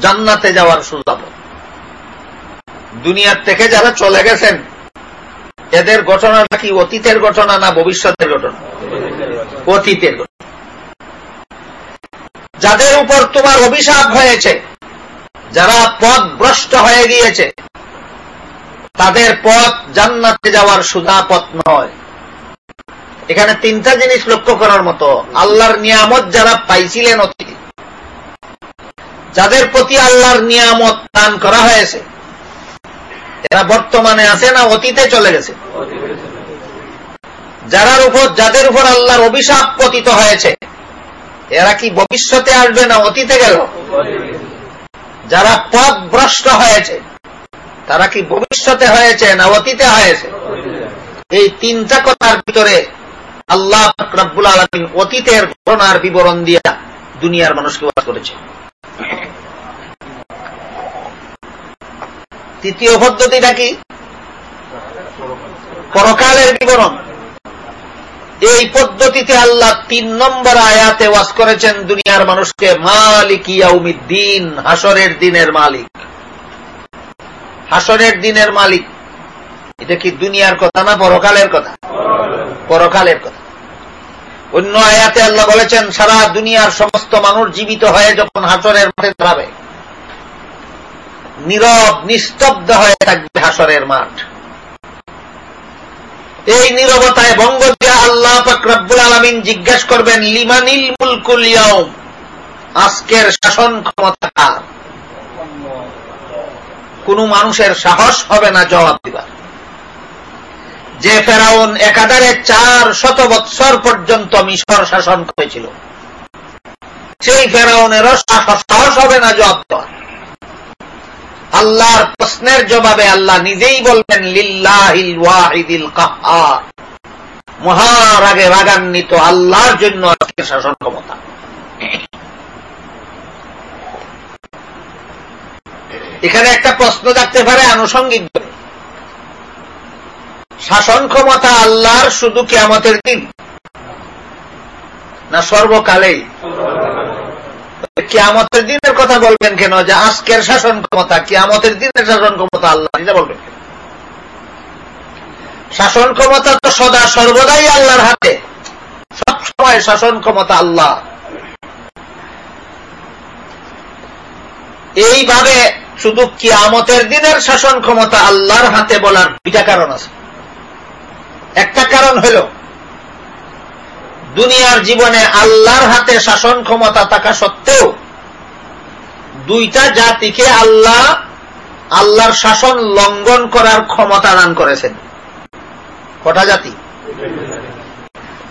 জান্নাতে যাওয়ার সুজাপদ দুনিয়ার থেকে যারা চলে গেছেন এদের ঘটনাটা কি অতীতের ঘটনা না ভবিষ্যতের ঘটনা? অতীতের ঘটনা। যাদের উপর তোমার অভিশাপ হয়েছে, যারা পথ ভ্রষ্ট হয়ে গিয়েছে, তাদের পথ জান্নাতে যাওয়ার সুদা পথ নয়। এখানে তিনটা জিনিস লক্ষ্য করার মতো। আল্লাহর নিয়ামত যারা পাইছিলেন অতীতে, যাদের প্রতি আল্লাহর নিয়ামত দান করা হয়েছে এরা বর্তমানে আছে না অতীতে চলে গেছে? যারার উপর, যাদের উপর আল্লাহর অভিশাপ পতিত হয়েছে, এরা কি ভবিষ্যতে আসবে না অতীতে গেল? যারা পথ ভ্রষ্ট হয়েছে, তারা কি ভবিষ্যতে হয়েছে না অতীতে হয়েছে? এই তিনটা কথার ভিতরে আল্লাহ রব্বুল আলমিন অতীতের ঘটনার বিবরণ দিয়া দুনিয়ার মানুষকে বাস করেছে তৃতীয় পদ্ধতিটা কি? পরকালের বিবরণ। এই পদ্ধতিতে আল্লাহ তিন নম্বর আয়াতে ওয়াস করেছেন, দুনিয়ার মানুষকে মালিক ইয়াউমিদ্দিন, হাসরের দিনের মালিক। হাসরের দিনের মালিক। এটা কি দুনিয়ার কথা না পরকালের কথা? পরকালের কথা। অন্য আয়াতে আল্লাহ বলেছেন, সারা দুনিয়ার সমস্ত মানুষ জীবিত হয়ে যখন হাসরের মাঠে দাঁড়াবে নীরব, নিস্তব্ধ হয়ে থাকবে হাসরের মাঠ। এই নীরবতায় বঙ্গ দিয়া আল্লাহ রব্বুল আলমিন জিজ্ঞেস করবেন, লিমানিল মুলকুল ইয়ম আজকের শাসন ক্ষমতা কার? কোন মানুষের সাহস হবে না জবাব দিবার। যে ফেরাউন একাধারে চার শত বৎসর পর্যন্ত মিশর শাসন করেছিল, সেই ফেরাউনেরও সাহস হবে না জবাব দেওয়ার। আল্লাহর প্রশ্নের জবাবে আল্লাহ নিজেই বলবেন, লিল্লাহিল ওয়াহিদিল কাহার। মহারাগে রাগান্বিত আল্লাহর জন্য আজকে শাসন ক্ষমতা। এখানে একটা প্রশ্ন থাকতে পারে আনুষঙ্গিক শাসন ক্ষমতা আল্লাহর শুধু কেয়ামতের দিন? না সর্বকালেই? কিয়ামতের দিনের কথা বলবেন কেন? যে আজকের শাসন ক্ষমতা, কিয়ামতের দিনের শাসন ক্ষমতা আল্লাহ এটা বলবেন শাসন ক্ষমতা তো সদা সর্বদাই আল্লাহর হাতে। সব সময় শাসন ক্ষমতা আল্লাহ। এইভাবে শুধু কিয়ামতের দিনের শাসন ক্ষমতা আল্লাহর হাতে বলার দুইটা কারণ আছে। একটা কারণ হল দুনিয়ার জীবনে আল্লাহর হাতে শাসন ক্ষমতা থাকা সত্ত্বেও দুইটা জাতিকে আল্লাহ আল্লাহর শাসন লঙ্ঘন করার ক্ষমতা দান করেছেন। কটা জাতি?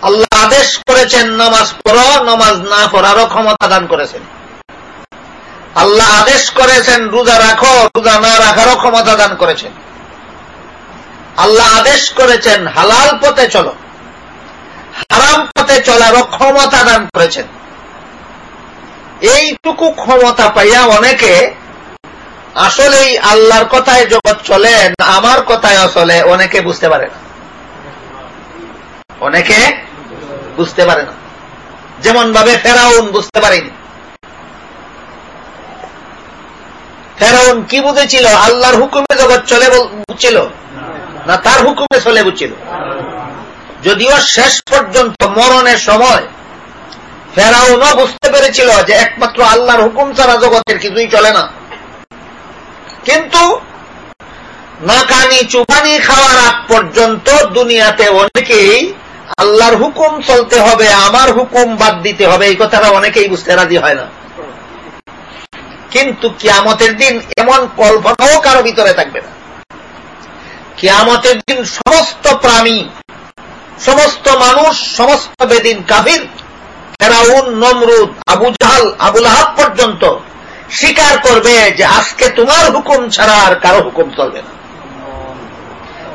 আল্লাহ আদেশ করেছেন, নমাজ পড়ো, নমাজ না পড়ারও ক্ষমতা দান করেছেন। আল্লাহ আদেশ করেছেন, রোজা রাখো, রোজা না রাখারও ক্ষমতা দান করেছেন। আল্লাহ আদেশ করেছেন, হালাল পথে চলো। হারাম পথে চলারও ক্ষমতা দান করেছেন। এইটুকু ক্ষমতা পাইয়া অনেকে আসলেই আল্লাহর কথায় জগৎ চলে আমার কথায় চলে অনেকে বুঝতে পারে না। অনেকে বুঝতে পারে না। যেমন ভাবে ফেরাউন বুঝতে পারেনি। ফেরাউন কি বুঝেছিল? আল্লাহর হুকুমে জগৎ চলে বুঝছিল? না, তার হুকুমে চলে বুঝছিল? যদিও শেষ পর্যন্ত মরণের সময় ফেরাউনও বুঝতে পেরেছিল যে একমাত্র আল্লাহর হুকুম ছাড়া জগতের কিছুই চলে না। কিন্তু নাকানি, চুপানি খাওয়ার আগ পর্যন্ত দুনিয়াতে অনেকেই আল্লাহর হুকুম চলতে হবে, আমার হুকুম বাদ দিতে হবে, এই কথাটা অনেকেই বুঝতে রাজি হয় না। কিন্তু কিয়ামতের দিন এমন কল্পনাও কারও ভিতরে থাকবে না। কিয়ামতের দিন সমস্ত প্রাণী সমস্ত মানুষ, সমস্ত বেদিন কাফির ফেরাউন নমরুদ, আবু জাহাল আবুল আহাব পর্যন্ত স্বীকার করবে যে আজকে তোমার হুকুম ছাড়া আর কারও হুকুম চলবে না।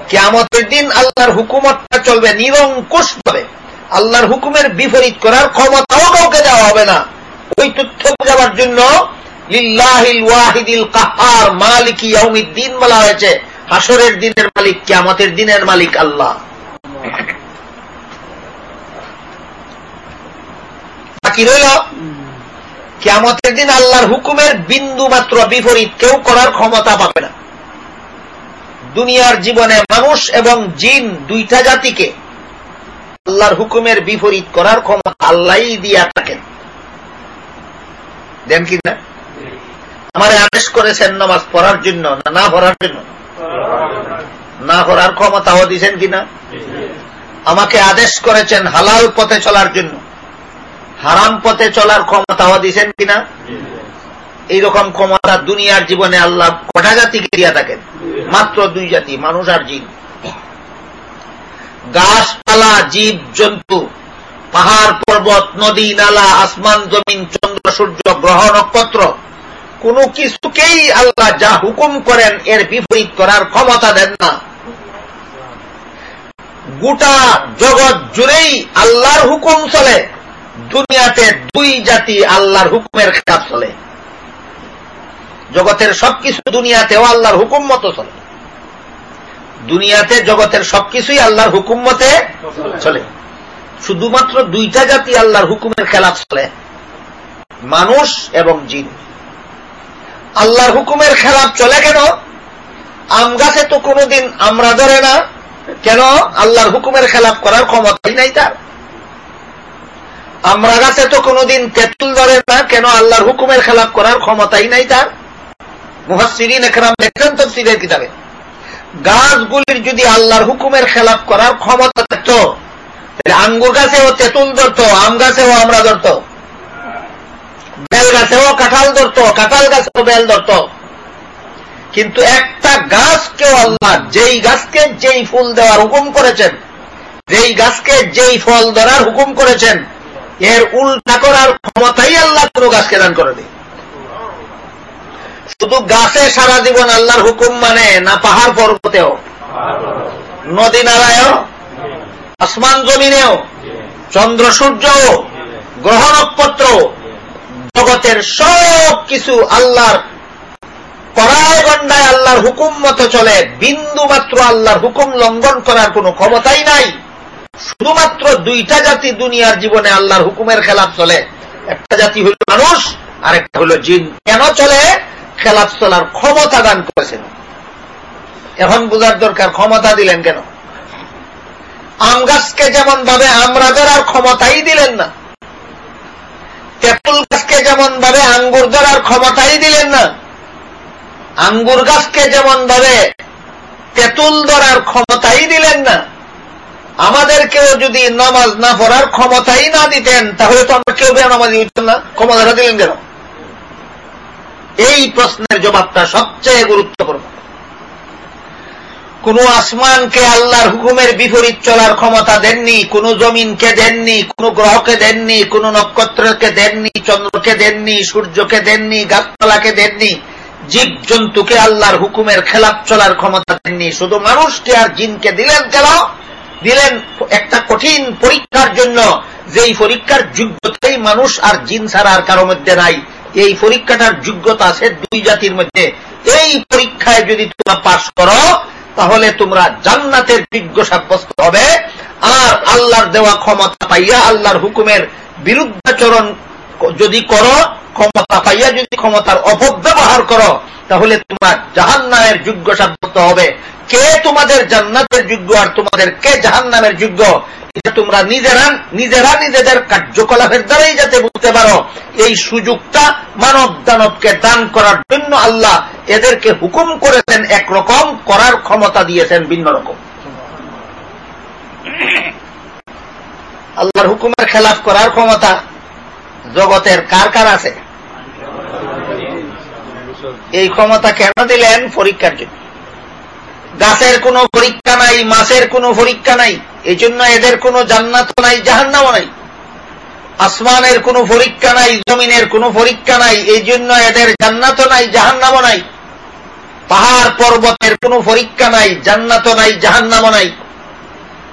কেয়ামতের দিন আল্লাহর হুকুমতটা চলবে নিরঙ্কুশ ভাবে আল্লাহর হুকুমের বিপরীত করার ক্ষমতাও কাউকে দেওয়া হবে না। ওই তথ্য বোঝাবার জন্য লিল্লাহিল ওয়াহিদিল কাহার মালিক ইয়াউমিদ্দিন বলা হয়েছে হাসরের দিনের মালিক, কেয়ামতের দিনের মালিক আল্লাহ। বাকি রইল? কেয়ামতের দিন আল্লাহর হুকুমের বিন্দু মাত্র বিপরীত কেউ করার ক্ষমতা পাবে না। দুনিয়ার জীবনে মানুষ এবং জিন দুইটা জাতিকে আল্লাহর হুকুমের বিপরীত করার ক্ষমতা আল্লাহ দিয়া থাকেন। দেন কি না? আমার আদেশ করেছেন নামাজ পড়ার জন্য, না পড়ার জন্য? না পড়ার ক্ষমতাও দিছেন কিনা আমাকে আদেশ করেছেন হালাল পথে চলার জন্য। হারাম পথে চলার ক্ষমতাও দিছেন কিনা? এইরকম ক্ষমতা দুনিয়ার জীবনে আল্লাহ কটা জাতিকে দিয়া থাকেন? মাত্র দুই জাতি, মানুষ আর জিন। গাছপালা, জীব, জন্তু, পাহাড়, পর্বত, নদী, নালা, আসমান, জমিন, চন্দ্র, সূর্য, গ্রহ, নক্ষত্র, কোন কিছুকেই আল্লাহ যা হুকুম করেন এর বিপরীত করার ক্ষমতা দেন না। গোটা জগৎ জুড়েই আল্লাহর হুকুম চলে। দুনিয়াতে দুই জাতি আল্লাহর হুকুমের খেলাপ চলে। জগতের সবকিছু দুনিয়াতেও আল্লাহর হুকুম মতো চলে। দুনিয়াতে জগতের সবকিছুই আল্লাহর হুকুম মতে চলে। শুধুমাত্র দুইটা জাতি আল্লাহর হুকুমের খেলাফ চলে, মানুষ এবং জিন। আল্লাহর হুকুমের খেলাফ চলে কেন? আম গাছে তো কোনোদিন আমরা ধরে না। কেন? আল্লাহর হুকুমের খেলাফ করার ক্ষমতাই নাই তার। আমরা গাছে তো কোনোদিন তেঁতুল ধরে না, কেন আল্লাহর হুকুমের খেলাফ করার ক্ষমতাই নাই তার? মুহাসিরিন একরাম লেখেন তফসিলের কিতাবে। গাছগুলির যদি আল্লাহর হুকুমের খেলাফ করার ক্ষমতা থাকত আঙ্গুর গাছেও তেঁতুল ধরত, আম গাছেও আমরা ধরত। বেল গাছেও কাঁঠাল ধরত, কাঁঠাল গাছেও বেল ধরত। কিন্তু একটা গাছকেও আল্লাহ যেই গাছকে যেই ফুল দেওয়ার হুকুম করেছেন, যেই গাছকে যেই ফল ধরার হুকুম করেছেন এর উল্টা করার ক্ষমতাই আল্লাহ কোন গাছকে দান করে দেয় শুধু গাছে সারা জীবন আল্লাহর হুকুম মানে না পাহাড় পর্বতেও, নদী নালায়ও, আসমান জমিনেও, চন্দ্র সূর্য গ্রহ নক্ষত্র জগতের সব কিছু আল্লাহর কড়ায় গন্ডায় আল্লাহর হুকুম মতো চলে বিন্দু মাত্র আল্লাহর হুকুম লঙ্ঘন করার কোন ক্ষমতাই নাই। শুধুমাত্র দুইটা জাতি দুনিয়ার জীবনে আল্লাহর হুকুমের খেলাফ চলে। একটা জাতি হইল মানুষ আর একটা হইল জিন। কেন চলে? খেলাফ চলার ক্ষমতা দান করেছেন। এখন বোঝার দরকার, ক্ষমতা দিলেন কেন? আম গাছকে যেমন ভাবে আমরা ধরার ক্ষমতাই দিলেন না, তেঁতুল গাছকে যেমন ভাবে আঙ্গুর ধরার ক্ষমতাই দিলেন না, আঙ্গুর গাছকে যেমন ভাবে তেঁতুল ধরার ক্ষমতাই দিলেন না আমাদেরকেও যদি নামাজ না পড়ার ক্ষমতাই না দিতেন, তাহলে তো আমরা কেউ নামাজ হইতাম না? ক্ষমতাটা দিলেন কেন? এই প্রশ্নের জবাবটা সবচেয়ে গুরুত্বপূর্ণ। কোন আসমানকে আল্লাহর হুকুমের বিপরীত চলার ক্ষমতা দেননি, কোন জমিনকে দেননি, কোন গ্রহকে দেননি, কোন নক্ষত্রকে দেননি, চন্দ্রকে দেননি, সূর্যকে দেননি, গাছপালাকে দেননি জীব জন্তুকে আল্লাহর হুকুমের খেলাপ চলার ক্ষমতা দেননি। শুধু মানুষকে আর জিনকে দিলেন কেন? দিলেন একটা কঠিন পরীক্ষার জন্য। যেই পরীক্ষার যোগ্যতাই মানুষ আর জিন ছাড়া আর কারও মধ্যে নাই। এই পরীক্ষাটার যোগ্যতা আছে দুই জাতির মধ্যে। এই পরীক্ষায় যদি তোমরা পাশ করো, তাহলে তোমরা জান্নাতের যোগ্য সাব্যস্ত হবে। আর আল্লাহর দেওয়া ক্ষমতা পাইয়া আল্লাহর হুকুমের বিরুদ্ধাচরণ যদি করো, ক্ষমতা পাইয়া যদি ক্ষমতার অপব্যবহার করো, তাহলে তোমরা জাহান্নামের যোগ্য সাব্যস্ত হবে। কে তোমাদের জান্নাতের যোগ্য আর তোমাদের কে জাহান্নামের যোগ্য, এটা তোমরা নিজেরা নিজেরা নিজেদের কার্যকলাপের দ্বারাই যাতে বুঝতে পারো। এই সুযোগটা মানব দানবকে দান করার জন্য আল্লাহ এদেরকে হুকুম করেছেন, একরকম করার ক্ষমতা দিয়েছেন ভিন্ন রকম। আল্লাহর হুকুমের খেলাফ করার ক্ষমতা জগতের কার কার আছে? এই ক্ষমতা কেন দিলেন পরীক্ষার জন্য? গাছের কোনো পরীক্ষা নাই, মাছের কোনো পরীক্ষা নাই এই জন্য এদের কোনো জান্নাত নাই জাহান্নাম নাই। আসমানের কোনো পরীক্ষা নাই, জমিনের কোনো পরীক্ষা নাই এই জন্য এদের জান্নাত নাই জাহান্নাম নাই। পাহাড় পর্বতের কোনো পরীক্ষা নাই জান্নাত নাই জাহান্নাম নাই।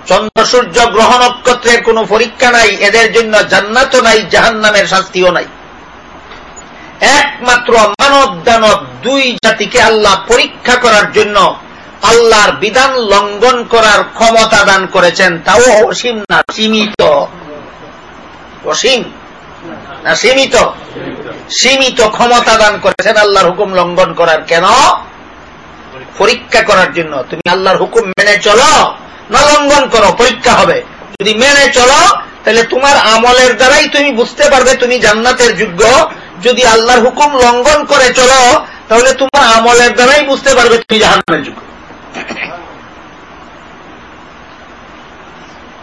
চন্দ্র সূর্য গ্রহ নক্ষত্রের কোনো পরীক্ষা নাই, এদের জন্য জান্নাত নাই, জাহান্নামের শাস্তিও নাই। একমাত্র মানব দানব দুই জাতিকে আল্লাহ পরীক্ষা করার জন্য আল্লাহর বিধান লঙ্ঘন করার ক্ষমতা দান করেছেন। তাও অসীম না সীমিত? অসীম না সীমিত? সীমিত ক্ষমতা দান করেছেন আল্লাহর হুকুম লঙ্ঘন করার। কেন? পরীক্ষা করার জন্য। তুমি আল্লাহর হুকুম মেনে চলো। না করো, পরীক্ষা হবে। যদি মেনে চলো, তাহলে তোমার আমলের দ্বারাই তুমি বুঝতে পারবে তুমি জান্নাতের যোগ্য। যদি আল্লাহর হুকুম লঙ্ঘন করে চলো, তাহলে তোমার আমলের দ্বারাই বুঝতে পারবে তুমি জাহান্নামের যোগ্য।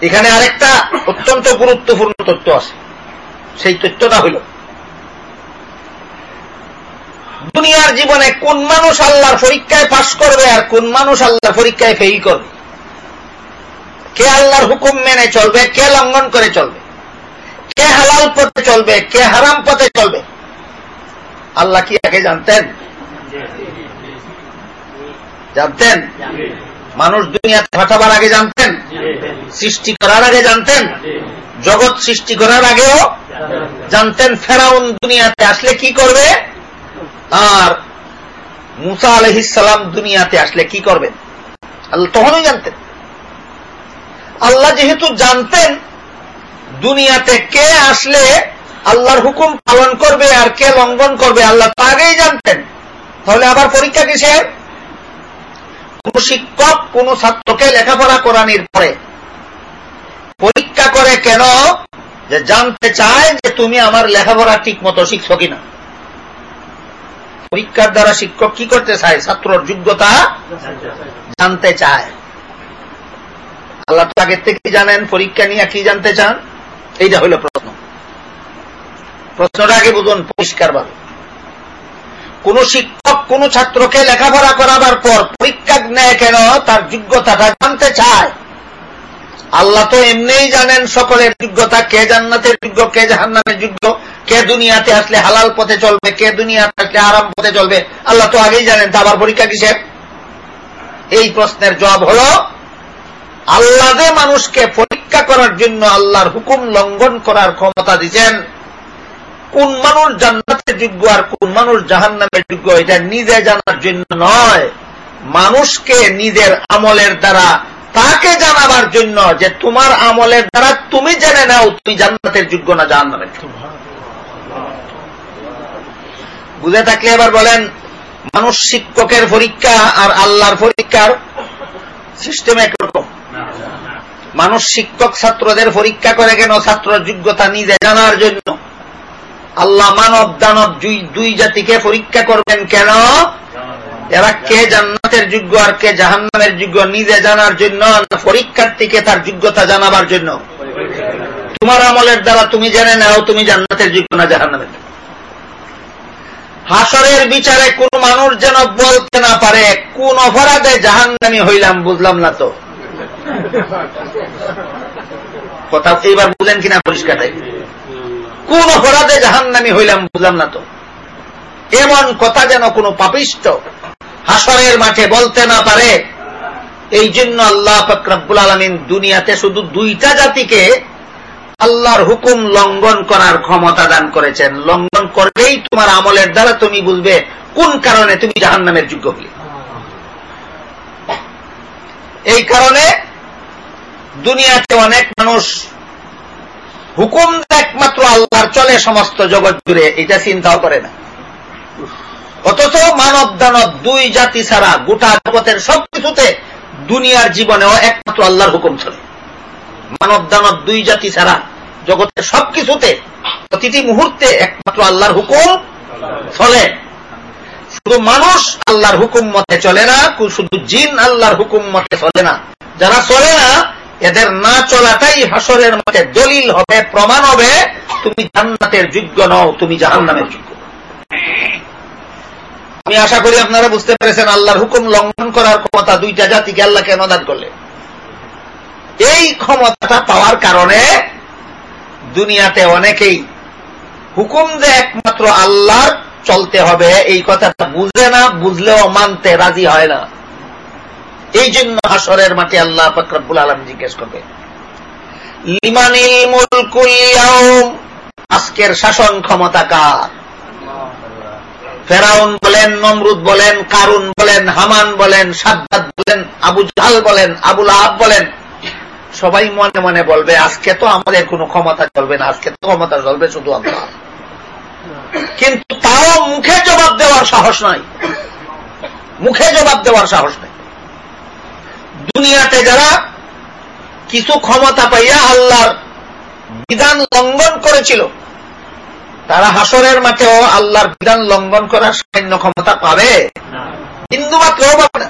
এখানে আরেকটা অত্যন্ত গুরুত্বপূর্ণ তথ্য আছে। সেই তথ্যটা হইল দুনিয়ার জীবনে কোন মানুষ আল্লাহর পরীক্ষায় পাশ করবে আর কোন মানুষ আল্লাহর পরীক্ষায় ফেল করবে? কে আল্লাহর হুকুম মেনে চলবে, কে লঙ্ঘন করে চলবে, কে হালাল পথে চলবে, কে হারাম পথে চলবে? আল্লাহ কি আগে জানতেন? জানতেন? মানুষ দুনিয়াতে পাঠাবার আগে জানতেন? সৃষ্টি করার আগে জানতেন? জগৎ সৃষ্টি করার আগেও জানতেন? ফেরাউন দুনিয়াতে আসলে কি করবে? আর মুসা আলহিসাম দুনিয়াতে আসলে কি করবেন? আল্লাহ তখনই জানতেন। আল্লাহ যেহেতু জানতেন, দুনিয়াতে কে আসলে আল্লাহর হুকুম পালন করবে আর কে লঙ্ঘন করবে, আল্লাহ তো আগেই জানতেন। তাহলে আবার পরীক্ষা কিসের? কোন শিক্ষক, কোন ছাত্রকে লেখাপড়া করানির পরে পরীক্ষা করে কেন যে জানতে চায় যে তুমি আমার লেখাপড়া ঠিক মতো শিখছো কিনা। পরীক্ষার দ্বারা শিক্ষক কি করতে চায়? ছাত্রর যোগ্যতা জানতে চায়। আল্লাহ তো আগের থেকে জানেন, পরীক্ষা নিয়ে কি জানতে চান? এইটা হইল প্রশ্ন। প্রশ্নটা আগে বুঝুন পরিষ্কার ভাবে কোন শিক্ষক, কোন ছাত্রকে লেখাপড়া করাবার পর পরীক্ষা নেয় কেন? তার যোগ্যতাটা জানতে চায়। আল্লাহ তো এমনিই জানেন সকলের যোগ্যতা, কে জান্নাতের যোগ্য, কে জাহান্নামের যোগ্য, কে দুনিয়াতে আসলে হালাল পথে চলবে, কে দুনিয়াতে আসলে আরাম পথে চলবে। আল্লাহ তো আগেই জানেন, তা আবার পরীক্ষা কিসের? এই প্রশ্নের জবাব হল আল্লাহ মানুষকে পরীক্ষা করার জন্য আল্লাহর হুকুম লঙ্ঘন করার ক্ষমতা দিচ্ছেন, কোন মানুষ জান্নাতের যোগ্য আর কোন মানুষ জাহান নামের যোগ্য, এটা নিজে জানার জন্য নয়। মানুষকে নিজের আমলের দ্বারা তাকে জানাবার জন্য যে তোমার আমলের দ্বারা তুমি জেনে নাও তুমি জান্নাতের যোগ্য না জাহান নামের বুঝে থাকলে এবার বলেন, মানুষ শিক্ষকের পরীক্ষা আর আল্লাহর পরীক্ষার সিস্টেম একরকম। মানুষ শিক্ষক ছাত্রদের পরীক্ষা করে কেন? ছাত্র যোগ্যতা নিজে জানার জন্য। আল্লাহ মানব দানব দুই জাতিকে পরীক্ষা করবেন কেন? এরা কে জান্নাতের যোগ্য আর কে জাহান্নামের যোগ্য নিজে জানার জন্য পরীক্ষার্থীকে তার যোগ্যতা জানাবার জন্য? তোমার আমলের দ্বারা তুমি জেনে নাও তুমি জান্নাতের যোগ্য না জাহান্নামের হাসরের বিচারে কোন মানুষ যেন বলতে না পারে, কোন অপরাধে জাহান্নামি হইলাম বুঝলাম না তো। কথা এইবার বুঝলেন কিনা পরিষ্কার কোন অপরাধে জাহান্নামি হইলাম বুঝলাম না তো। এমন কথা যেন কোন পাপিষ্ট হাসরের মাঠে বলতে না পারে, এই জন্য আল্লাহ ফকরাবুল আলমিন দুনিয়াতে শুধু দুইটা জাতিকে আল্লাহর হুকুম লঙ্ঘন করার ক্ষমতা দান করেছেন। লঙ্ঘন করলেই তোমার আমলের দ্বারা তুমি বুঝবে কোন কারণে তুমি জাহান নামের যোগ্য হলে। এই কারণে দুনিয়াতে অনেক মানুষ হুকুম একমাত্র আল্লাহর চলে সমস্ত জগৎ জুড়ে, এটা চিন্তাও করে না। অথচ মানব দানব দুই জাতি ছাড়া গোটা জগতের সবকিছুতে দুনিয়ার জীবনেও একমাত্র আল্লাহর হুকুম চলে। মানব দানব দুই জাতি ছাড়া জগতের সবকিছুতে প্রতিটি মুহূর্তে একমাত্র আল্লাহর হুকুম চলে। শুধু মানুষ আল্লাহর হুকুম মতে চলে না, শুধু জিন আল্লাহর হুকুম মতে চলে না। যারা চলে না এদের না চলাটাই হাসরের মতে দলিল হবে, প্রমাণ হবে, তুমি জান্নাতের যোগ্য নও, তুমি জাহান্নামের যোগ্য। আমি আশা করি আপনারা বুঝতে পেরেছেন, আল্লাহর হুকুম লঙ্ঘন করার ক্ষমতা দুইটা জাতিকে আল্লাহ কেন করলে এই ক্ষমতাটা পাওয়ার কারণে দুনিয়াতে অনেকেই হুকুম যে একমাত্র আল্লাহর চলতে হবে, এই কথাটা বুঝে না, বুঝলেও মানতে রাজি হয় না। এই জন্য হাসরের মাঠে আল্লাহ ফকরাবুল আলম জিজ্ঞেস করবে, লিমানিল মুলকুল আজকের শাসন ক্ষমতা কার? ফেরাউন বলেন, নমরুদ বলেন, কারুন বলেন, হামান বলেন, সাদ্দাত বলেন, আবু জাল বলেন আবুল আহাব বলেন। সবাই মনে মনে বলবে, আজকে তো আমাদের কোনো ক্ষমতা চলবে না, আজকে তো ক্ষমতা চলবে শুধু আল্লাহ। কিন্তু তাও মুখে জবাব দেওয়ার সাহস নাই। মুখে জবাব দেওয়ার সাহস নাই। দুনিয়াতে যারা কিছু ক্ষমতা পাইয়া আল্লাহর বিধান লঙ্ঘন করেছিল তারা হাসরের মাঠেও আল্লাহর বিধান লঙ্ঘন করার সামান্য ক্ষমতা পাবে? হিন্দু মাত্রও পাবে না।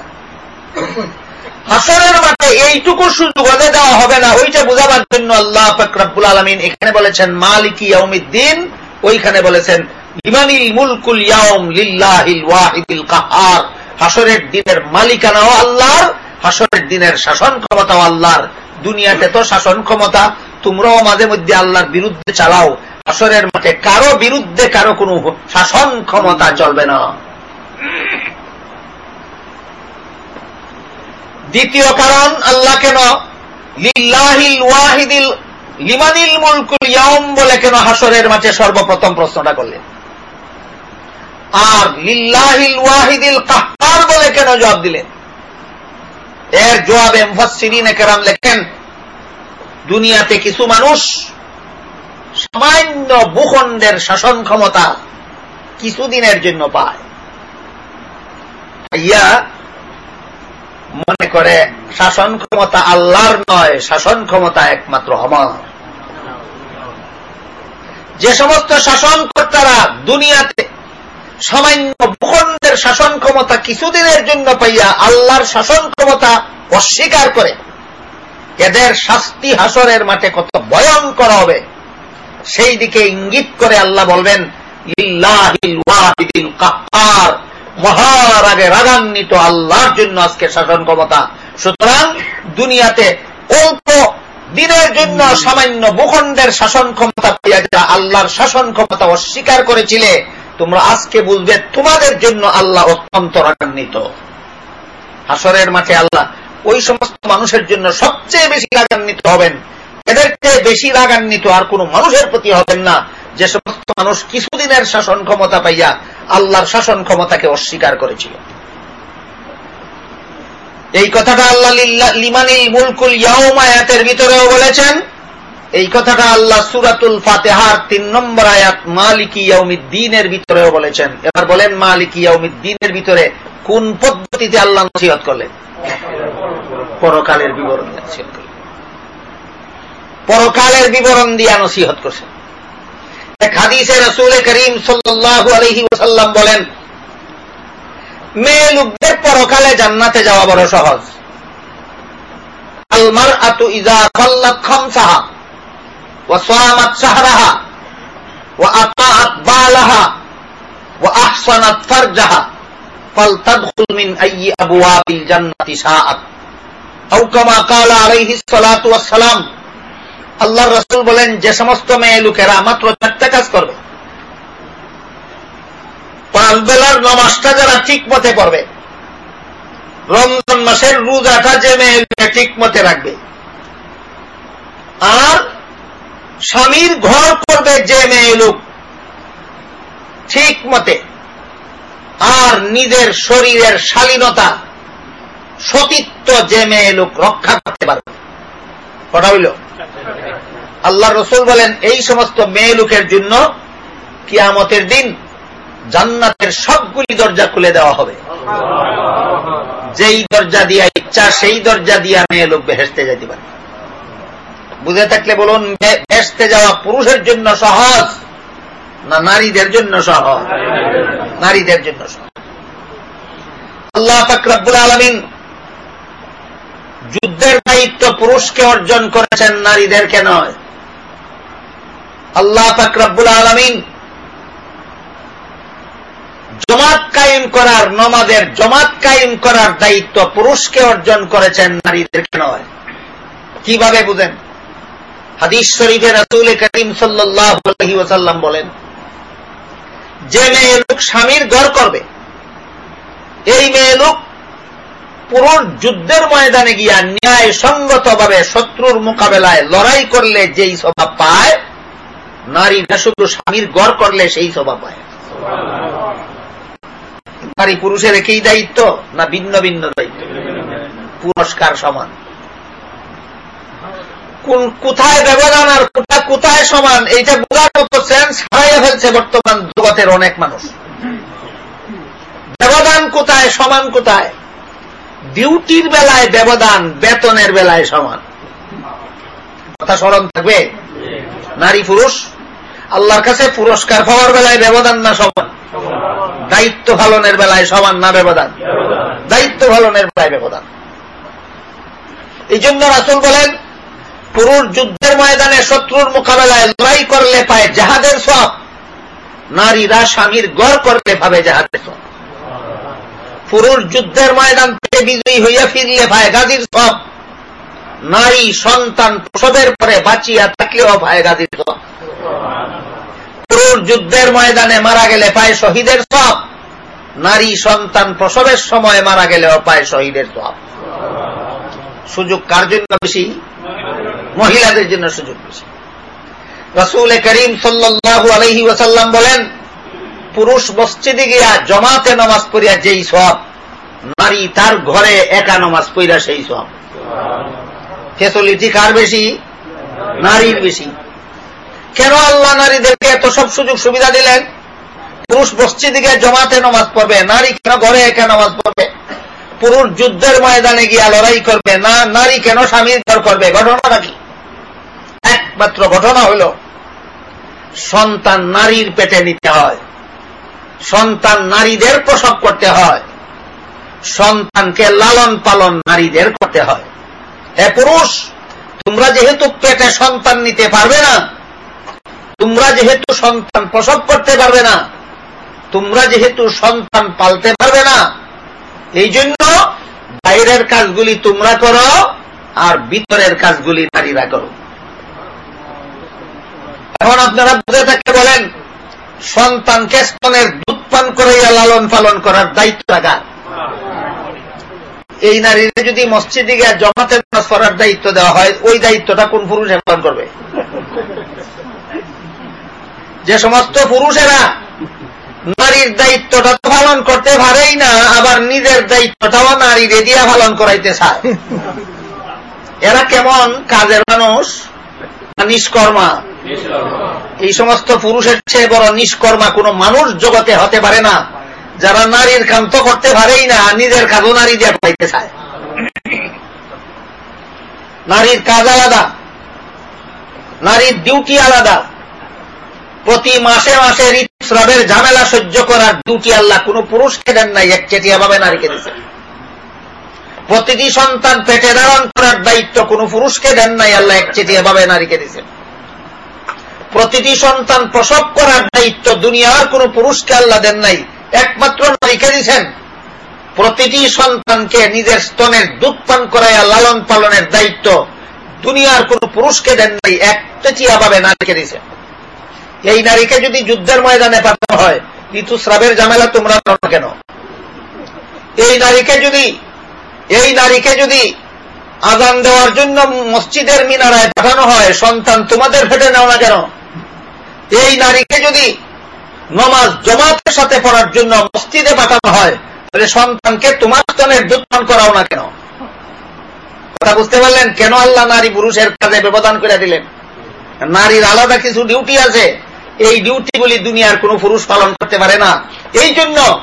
হাসরের মাঠে এইটুকু সুযোগ দেওয়া হবে না। ওইটা বোঝাবার জন্য আল্লাহ ফকরাবুল আলমিন এখানে বলেছেন মালিকি ইয়াউমিদ্দিন ওইখানে বলেছেন লিমানিল মুলকুল ইয়াউম লিল্লাহিল ওয়াহিদিল কাহার। হাসরের দিনের মালিকানাও আল্লাহর হাসরের দিনের শাসন ক্ষমতাও আল্লাহর। দুনিয়াতে তো শাসন ক্ষমতা, তোমরাও মাঝে মধ্যে আল্লাহর বিরুদ্ধে চালাও। হাসরের মাঠে কারও বিরুদ্ধে কারও কোনো শাসন ক্ষমতা চলবে না। দ্বিতীয় কারণ আল্লাহ কেন লিল্লাহিল ওয়াহিদিল লিমানিল মুলকুল ইয়াউম বলে কেন হাসরের মাঠে সর্বপ্রথম প্রশ্নটা করলেন? আর লিল্লাহিল ওয়াহিদিল কাহার বলে কেন জবাব দিলেন? এর জবাবে মুফাসসিরিন কেরাম লেখেন, দুনিয়াতে কিছু মানুষ সামান্য ভূখণ্ডের শাসন ক্ষমতা কিছুদিনের জন্য পায়। ইয়া মনে করে শাসন ক্ষমতা আল্লাহর নয়, শাসন ক্ষমতা একমাত্র আমার। যে সমস্ত শাসন কর্তারা দুনিয়াতে সামান্য ভূখণ্ডের শাসন ক্ষমতা কিছুদিনের জন্য পাইয়া আল্লাহর শাসন ক্ষমতা অস্বীকার করে। এদের শাস্তি হাসরের মাঠে কত ভয়ঙ্কর হবে। সেই দিকে ইঙ্গিত করে আল্লাহ বলবেন মহারাগে রাগান্বিত আল্লাহর জন্য আজকে শাসন ক্ষমতা। সুতরাং দুনিয়াতে অল্প দিনের জন্য সামান্য ভূখণ্ডের শাসন ক্ষমতা পাইয়া যারা আল্লাহর শাসন ক্ষমতা অস্বীকার করেছিলে তোমরা আজকে বুঝবে তোমাদের জন্য আল্লাহ অত্যন্ত রাগান্বিত। হাসরের মাঠে আল্লাহ ওই সমস্ত মানুষের জন্য সবচেয়ে বেশি রাগান্বিত হবেন। এদের চেয়ে বেশি রাগান্বিত আর কোন মানুষের প্রতি হবেন না। যে সমস্ত মানুষ কিছুদিনের শাসন ক্ষমতা পাইয়া আল্লাহর শাসন ক্ষমতাকে অস্বীকার করেছিল। এই কথাটা আল্লাহ লিমানিল মুলকুল ইয়াউমায়াতের ভিতরেও বলেছেন এই কথাটা আল্লাহ সুরাতুল ফাতেহার তিন নম্বর আয়াত মালিকি ইয়াউমিদ্দিনের ভিতরেও বলেছেন। এবার বলেন মালিকি ইয়াউমিদ্দিনের ভিতরে কোন পদ্ধতিতে আল্লাহ নসিহত করলেন? পরকালের বিবরণ নসিহত পরকালের বিবরণ দিয়া নসিহত করছেন। এক হাদিসে রসুল করিম সাল্লাহ আলহি ওসাল্লাম বলেন, মেয়ে লোকদের পরকালে জান্নাতে যাওয়া বড় সহজ। আলমার আতু ইজা খল্লাত খমসাহা। وصامت شهرها وأطاعت بالها وأحصنت فرجها فلتدخل من أي أبواب الجنة شاءت أو كما قال عليه الصلاة والسلام আল্লাহ রসুল বলেন যে সমস্ত মেয়ে লোকেরা মাত্র চারটা কাজ করবে পাঁচ বেলার নমাজটা যারা ঠিক মতে পড়বে রমজান মাসের রোজাটা যে মেয়ে ঠিক মতে রাখবে আর স্বামীর ঘর করবে যে মেয়ে লোক। ঠিক মতে আর নিজের শরীরের শালীনতা, সতীত্ব যে মেয়ে লোক রক্ষা করতে পারবে। কটা হইল? আল্লাহ রসুল বলেন, এই সমস্ত মেয়ে লোকের জন্য কিয়ামতের দিন জান্নাতের সবগুলি দরজা খুলে দেওয়া হবে। যেই দরজা দিয়া ইচ্ছা, সেই দরজা দিয়া মেয়ে লোক বেহেসতে যেতে পারে। বুঝে থাকলে বলুন বেসতে যাওয়া পুরুষের জন্য সহজ না নারীদের জন্য সহজ? নারীদের জন্য সহজ। আল্লাহ ফাকরাবুল আলমিন যুদ্ধের দায়িত্ব পুরুষকে অর্জন করেছেন, নারীদেরকে নয়। আল্লাহ ফাকরাবুল আলমিন জমাত কায়েম করার নমাদের জমাত কায়েম করার দায়িত্ব পুরুষকে অর্জন করেছেন, নারীদেরকে নয়। কীভাবে বুঝেন? হাদিস শরীফে রাসুল করিম ওসাল্লাম বলেন, যে মেয়ে লোক স্বামীর ঘর করবে, এই মেয়ে লোক পুরুষ যুদ্ধের ময়দানে গিয়া ন্যায় সঙ্গতভাবে শত্রুর মোকাবেলায় লড়াই করলে যেই স্বভাব পায় নারীরা শুধু স্বামীর গড় করলে সেই স্বভাব পায়। নারী পুরুষের একই দায়িত্ব না ভিন্ন ভিন্ন দায়িত্ব? পুরস্কার সমান? কোথায় ব্যবধান আর কোথা কোথায় সমান, এইটা বোঝার মতো সেন্স হারাইয়া ফেলছে বর্তমান জগতের অনেক মানুষ। ব্যবধান কোথায়, সমান কোথায়? ডিউটির বেলায় ব্যবধান, বেতনের বেলায় সমান। কথা স্মরণ থাকবে? নারী পুরুষ, আল্লাহর কাছে পুরস্কার পাওয়ার বেলায় ব্যবধান না সমান? দায়িত্ব পালনের বেলায় সমান না ব্যবধান? দায়িত্ব পালনের বেলায় ব্যবধান। এই জন্য রাসুল বলেন পুরুষ যুদ্ধের ময়দানে শত্রুর মোকাবেলায় লড়াই করলে পায় জাহাদের সব। নারীরা স্বামীর গড় করলে পাবে জাহাদের সব। পুরুষ যুদ্ধের ময়দান থেকে বিজয়ী হইয়া ফিরলে পায় গাজীর সব। নারী সন্তান প্রসবের পরে বাঁচিয়া থাকলেও পায় গাজীর সব। পুরুষ যুদ্ধের ময়দানে মারা গেলে পায় শহীদের সব। নারী সন্তান প্রসবের সময় মারা গেলেও পায় শহীদের সব। সুযোগ কার জন্য বেশি? মহিলাদের জন্য সুযোগ বেশি রসুল করিম সাল্লু আলহি ওসাল্লাম বলেন, পুরুষ মসজিদে গিয়া জমাতে নামাজ পড়িয়া যেই সব নারী তার ঘরে একা নামাজ পড়িয়া সেই সব ফেসিলিটি কার বেশি? নারীর বেশি। কেন আল্লাহ নারীদেরকে এত সব সুযোগ সুবিধা দিলেন? পুরুষ মসজিদে গিয়ে জমাতে নামাজ পড়বে, নারী কেন ঘরে একা নামাজ পড়বে? পুরুষ যুদ্ধের ময়দানে গিয়া লড়াই করবে, না নারী কেন স্বামীর ঘর করবে? ঘটনাটা কি? একমাত্র ঘটনা হল সন্তান নারীর পেটে নিতে হয়। সন্তান নারীদের প্রসব করতে হয়। সন্তানকে লালন পালন নারীদের করতে হয়। হে পুরুষ, তোমরা যেহেতু পেটে সন্তান নিতে পারবে না, তোমরা যেহেতু সন্তান প্রসব করতে পারবে না, তোমরা যেহেতু সন্তান পালতে পারবে না, এই জন্য বাইরের কাজগুলি তোমরা করো আর ভিতরের কাজগুলি নারীরা করো। এখন আপনারা বুঝে থাকতে বলেন, সন্তানকে স্তনের দুধ পান করাইয়া লালন পালন করার দায়িত্ব রাখা এই নারীরা যদি মসজিদে গিয়ে জমাতে নামাজ করার দায়িত্ব দেওয়া হয়, ওই দায়িত্বটা কোন পুরুষে পালন করবে? যে সমস্ত পুরুষেরা নারীর দায়িত্বটা তো পালন করতে পারেই না, আবার নিজের দায়িত্বটাও নারী রেদিয়া পালন করাইতে চায়। এরা কেমন কাজের মানুষ? নিষ্কর্মা? এই সমস্ত পুরুষের চেয়ে বড় নিষ্কর্মা কোন মানুষ জগতে হতে পারে না। যারা নারীর কাম তো করতে পারেই না, নিজের কাজও নারী দিয়ে পাইতে চায়। নারীর কাজ আলাদা। নারীর ডিউটি আলাদা। প্রতি মাসে মাসে ঋতুস্রাবের ঝামেলা সহ্য করার ডিউটি আল্লাহ কোন পুরুষকে দেন নাই, এক চেটিয়া ভাবে নারীকে দিচ্ছে প্রতিটি সন্তান পেটে ধারণ করার দায়িত্ব কোন পুরুষকে দেন নাই, আল্লাহ এক চেটিয়া ভাবে নারীকে দিচ্ছে প্রতিটি সন্তান প্রসব করার দায়িত্ব দুনিয়ার কোন পুরুষকে আল্লাহ দেন নাই, একমাত্র নারীকে দিচ্ছেন প্রতিটি সন্তানকে নিজের স্তনের দুধ পান করাইয়া লালন পালনের দায়িত্ব দুনিয়ার কোন পুরুষকে দেন নাই, এক চেটিয়া ভাবে নারীকে দিচ্ছেন এই নারীকে যদি যুদ্ধের ময়দানে পাঠানো হয় ঋতুস্রাবের ঝামেলা তোমরা কেন? এই নারীকে যদি এই নারীকে যদি আজান দেওয়ার জন্য মসজিদের মিনারায় পাঠানো হয়, সন্তান তোমাদের ফেটে নেও না কেন? এই নারীকে যদি নমাজ জমাতের সাথে পড়ার জন্য মসজিদে পাঠানো হয়, তাহলে সন্তানকে তোমার স্তনের দুধপান করাও না কেন? কথা বুঝতে পারলেন? কেন আল্লাহ নারী পুরুষের কাজে ব্যবধান করে দিলেন? নারীর আলাদা কিছু ডিউটি আছে। এই ডিউটিগুলি দুনিয়ার কোন পুরুষ পালন করতে পারে না। এই জন্য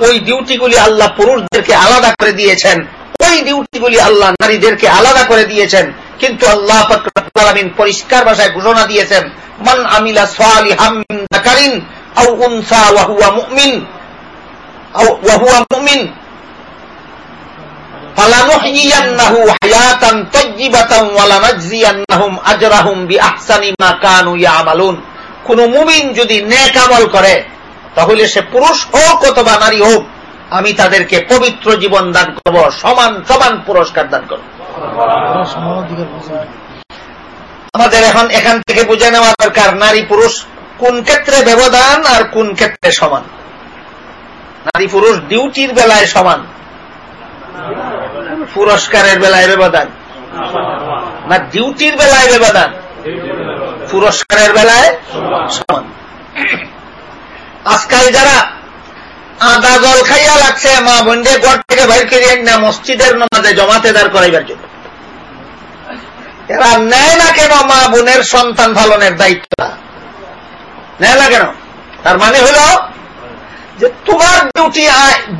ওই ডিউটিগুলি আল্লাহ পুরুষদেরকে আলাদা করে দিয়েছেন। ওই ডিউটিগুলি আল্লাহ নারীদেরকে আলাদা করে দিয়েছেন। কিন্তু আল্লাহ ফকরামিন পরিষ্কার ভাষায় ঘোষণা দিয়েছেন, মান আমিলা সোয়ালি হামিন কোন মুমিন যদি নেক আমল করে তাহলে সে পুরুষ হোক অথবা নারী হোক, আমি তাদেরকে পবিত্র জীবন দান করব, সমান সমান পুরস্কার দান করব। আমাদের এখন এখান থেকে বুঝে নেওয়া দরকার, নারী পুরুষ কোন ক্ষেত্রে ব্যবধান আর কোন ক্ষেত্রে সমান? নারী পুরুষ ডিউটির বেলায় সমান? পুরস্কারের বেলায় ব্যবধান? না, ডিউটির বেলায় ব্যবধান? পুরস্কারের বেলায় সমান। আজকাল যারা আদা জল খাইয়া লাগছে, মা বন্ধে ঘর থেকে বাইর করিয়ে না, মসজিদের নামাজে জমাতে দাঁড় করাইবার জন্য। এরা নেয় না কেন মা বোনের সন্তান পালনের দায়িত্বটা নেয় না কেন? তার মানে হল যে তোমার ডিউটি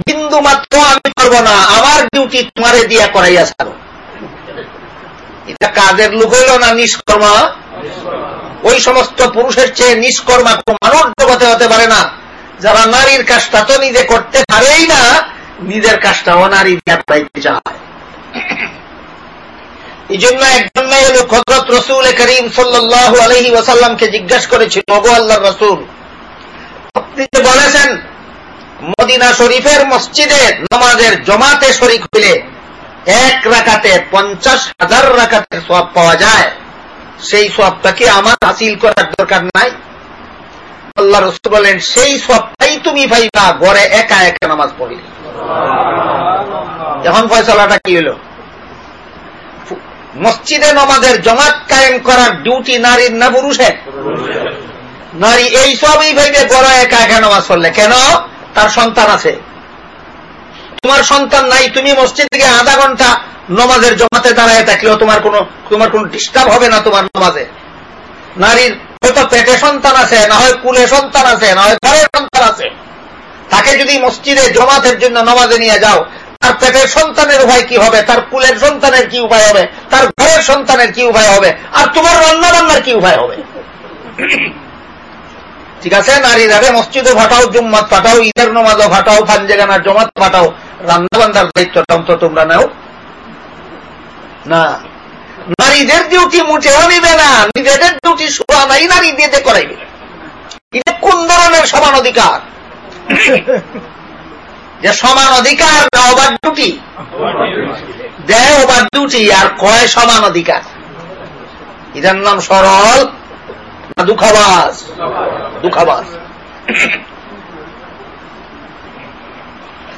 বিন্দু মাত্র আমি করব না, আমার ডিউটি তোমারে দিয়া করাইয়া ছাড়ো। এটা কাজের লোক হইল না নিষ্কর্মা? ওই সমস্ত পুরুষের চেয়ে নিষ্কর্মা কোন মানুষ জগতে হতে পারে না। যারা নারীর কাজটা তো নিজে করতে পারেই না, নিজের কাজটাও নারী দিয়া করাইতে চায়। এই জন্য একজন মেয়ে লোক হজরত রসুল করিম সাল্লাহ আলহি ওসাল্লামকে জিজ্ঞাসা করেছিল অবু আল্লাহ রসুল, আপনি যে বলেছেন মদিনা শরীফের মসজিদে নামাজের জমাতে শরিক হইলে এক রাকাতে পঞ্চাশ হাজার রাকাতের সব পাওয়া যায়। সেই সবটাকে আমার হাসিল করার দরকার নাই? আল্লাহ রসুল বলেন, সেই সবটাই তুমি পাইবা গড়ে একা একা নামাজ পড়লে। এখন ফয়সলাটা কি হলো? মসজিদে নমাজের জমাত কায়েম করার ডিউটি নারীর না পুরুষের? নারী এই সবই ভাইবে বড় একা একা নামাজ পড়লে। কেন? তার সন্তান আছে। তোমার সন্তান নাই, তুমি মসজিদ থেকে আধা ঘণ্টা নমাজের জমাতে দাঁড়ায় থাকলেও তোমার কোনো, তোমার কোন ডিস্টার্ব হবে না তোমার নমাজে। নারীর হয়তো পেটে সন্তান আছে, না হয় কুলে সন্তান আছে, না হয় ঘরের সন্তান আছে। তাকে যদি মসজিদে জমাতের জন্য নমাজে নিয়ে যাও, তার পেটের সন্তানের উপায় কি হবে? তার কুলের সন্তানের কি উপায় হবে? তার ঘরের সন্তানের কি উপায় হবে? আর তোমার রান্না বান্নার কি উপায় হবে? ঠিক আছে? নারীরা মসজিদে ফাটাও জুম্মাত ফাটাও ঈদের নমাজও ফাটাও ফানজেগানার জমাত ফাটাও রান্না বান্নার দায়িত্বটা তো তোমরা নাও। না। নারীদের ডিউটি মুঠেও নিবে না। নিজেদের ডিউটি শোয়া নাই, নারী দিয়ে করাইবে। এটা কোন ধরনের সমান অধিকার? যে সমান অধিকার না ওভার ডিউটি দেয় ওভার ডিউটি আর কয় সমান অধিকার? এটার নাম সরল না দুঃখাবাস দুঃখাবাস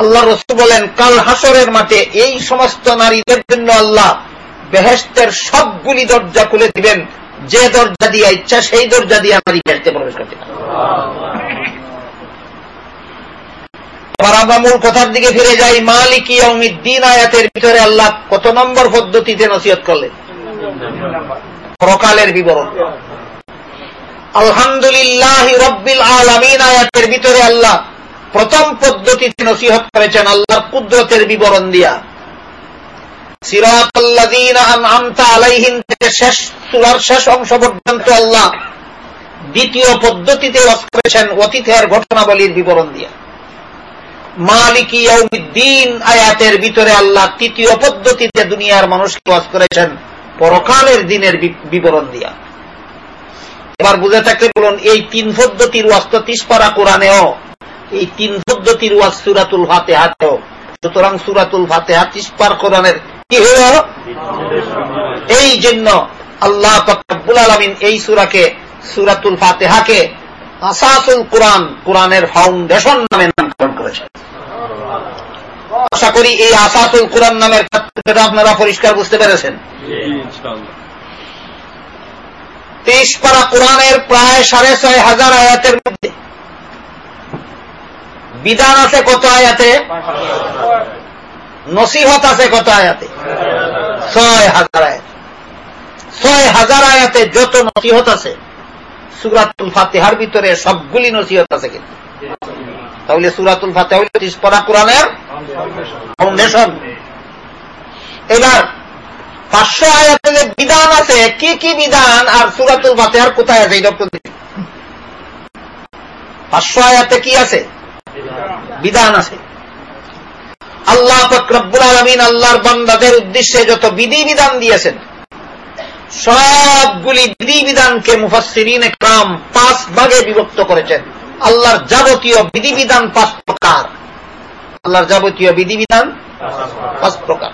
আল্লাহ রসুল বলেন, কাল হাসরের মাঠে এই সমস্ত নারীদের জন্য আল্লাহ বেহেস্তের সবগুলি দরজা খুলে দিবেন। যে দরজা দিয়ে ইচ্ছা, সেই দরজা দিয়ে নারী বেহেস্তে প্রবেশ করতে এবার মূল কথার দিকে ফিরে যাই, মালিক ইয়মিদ্দিন আয়াতের ভিতরে আল্লাহ কত নম্বর পদ্ধতিতে নসিহত করলেন? প্রকালের বিবরণ। আলহামদুলিল্লাহ রব্বিল আলমিন, আয়াতের ভিতরে আল্লাহ প্রথম পদ্ধতিতে নসিহত করেছেন আল্লাহর কুদরতের বিবরণ দিয়া। থেকে শেষ সুরার শেষ অংশ পর্যন্ত আল্লাহ দ্বিতীয় পদ্ধতিতে করেছেন অতীতের ঘটনাবলীর বিবরণ দিয়া। আয়াতের ভিতরে আল্লাহ তৃতীয় পদ্ধতিতে দুনিয়ার মানুষকে ওয়াজ করেছেন পরকালের দিনের বিবরণ দিয়া। এবার বুঝে থাকলে বলুন, এই তিন পদ্ধতির ওয়াজ তো কোরআনেও এই তিন পদ্ধতির ওয়াজ সুরাতুল ফাতে হাতেও সুতরাং সুরাতুল ফাতে হাত তিসপার কোরআনের কি হল? এই জন্য আল্লাহ তকবুল আলমিন এই সুরাকে সুরাতুল ফাতেহাকে আসাসুল কোরআন কোরআনের ফাউন্ডেশন নামে নামকরণ করেছে আশা করি এই আসাসুল কোরআন নামের ক্ষেত্রটা আপনারা পরিষ্কার বুঝতে পেরেছেন। তেইশ পারা কোরআনের প্রায় সাড়ে ছয় হাজার আয়াতের মধ্যে বিধান আছে কত আয়াতে? নসিহত আছে কত আয়াতে? ছয় হাজার আয়াত। ছয় হাজার আয়াতে যত নসিহত আছে, সুরাতুল ফাতেহার ভিতরে সবগুলি নসিহত আছে কিন্তু। তাহলে সুরাতুল ফাতেহা হইল কোরআনের ফাউন্ডেশন এবার পাঁচশো আয়াতে যে বিধান আছে, কি কি বিধান আর সুরাতুল ফাতেহার কোথায় আছে? এই ডক্টর পাঁচশো আয়াতে কি আছে? বিধান আছে। আল্লাহ ফকরব্বুল আলমিন আল্লাহর বন্দাদের উদ্দেশ্যে যত বিধি বিধান দিয়েছেন, সবগুলি বিধি বিধানকে মুফাসিরিন একরাম পাঁচ ভাগে বিভক্ত করেছেন। আল্লাহর যাবতীয় বিধিবিধান পাঁচ প্রকার। আল্লাহর যাবতীয় বিধিবিধান পাঁচ প্রকার।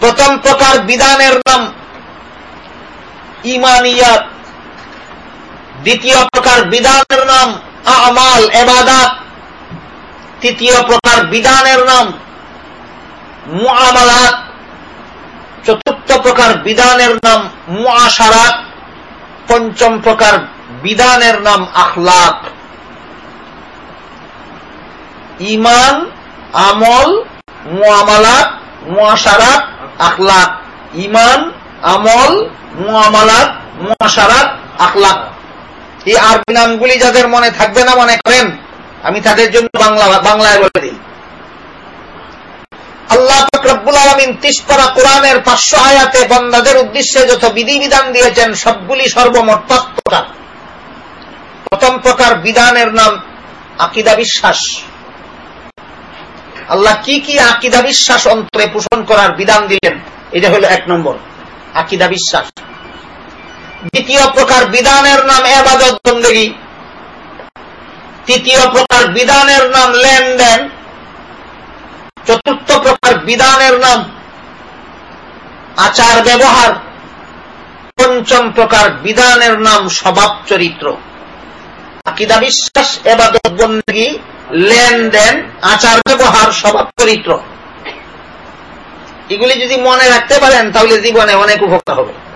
প্রথম প্রকার বিধানের নাম ইমানিয়াত দ্বিতীয় প্রকার বিধানের নাম আমাল, এবাদাত। তৃতীয় প্রকার বিধানের নাম মুআমালাত। চতুর্থ প্রকার বিধানের নাম মুআশারাত। পঞ্চম প্রকার বিধানের নাম আখলাক। ইমান আমল, মুআমালাত, মুআশারাত, আখলাক। ইমান আমল, মুআমালাত, মুআশারাত, আখলাক। এই আরবি নামগুলি যাদের মনে থাকবে না, মনে করেন আমি তাদের জন্য বাংলা, বাংলায় বলে দিই। আল্লাহ ফকরবুল আলমিন তিসপাড়া কোরআনের পাঁচশো আয়াতে বন্দাদের উদ্দেশ্যে যত বিধিবিধান দিয়েছেন, সবগুলি সর্বমোট পাঁচ প্রকার। প্রথম প্রকার বিধানের নাম আকিদা বিশ্বাস। আল্লাহ কি কি আকিদা বিশ্বাস অন্তরে পোষণ করার বিধান দিলেন, এটা হল এক নম্বর, আকিদা বিশ্বাস। দ্বিতীয় প্রকার বিধানের নাম এবাদত বন্দেগী। তৃতীয় প্রকার বিধানের নাম লেনদেন। চতুর্থ প্রকার বিধানের নাম আচার ব্যবহার। পঞ্চম প্রকার বিধানের নাম স্বভাব চরিত্র। আকিদা বিশ্বাস, এবাদত বন্দী লেনদেন, আচার ব্যবহার, স্বভাব চরিত্র। এগুলি যদি মনে রাখতে পারেন, তাহলে জীবনে অনেক উপকার হবে।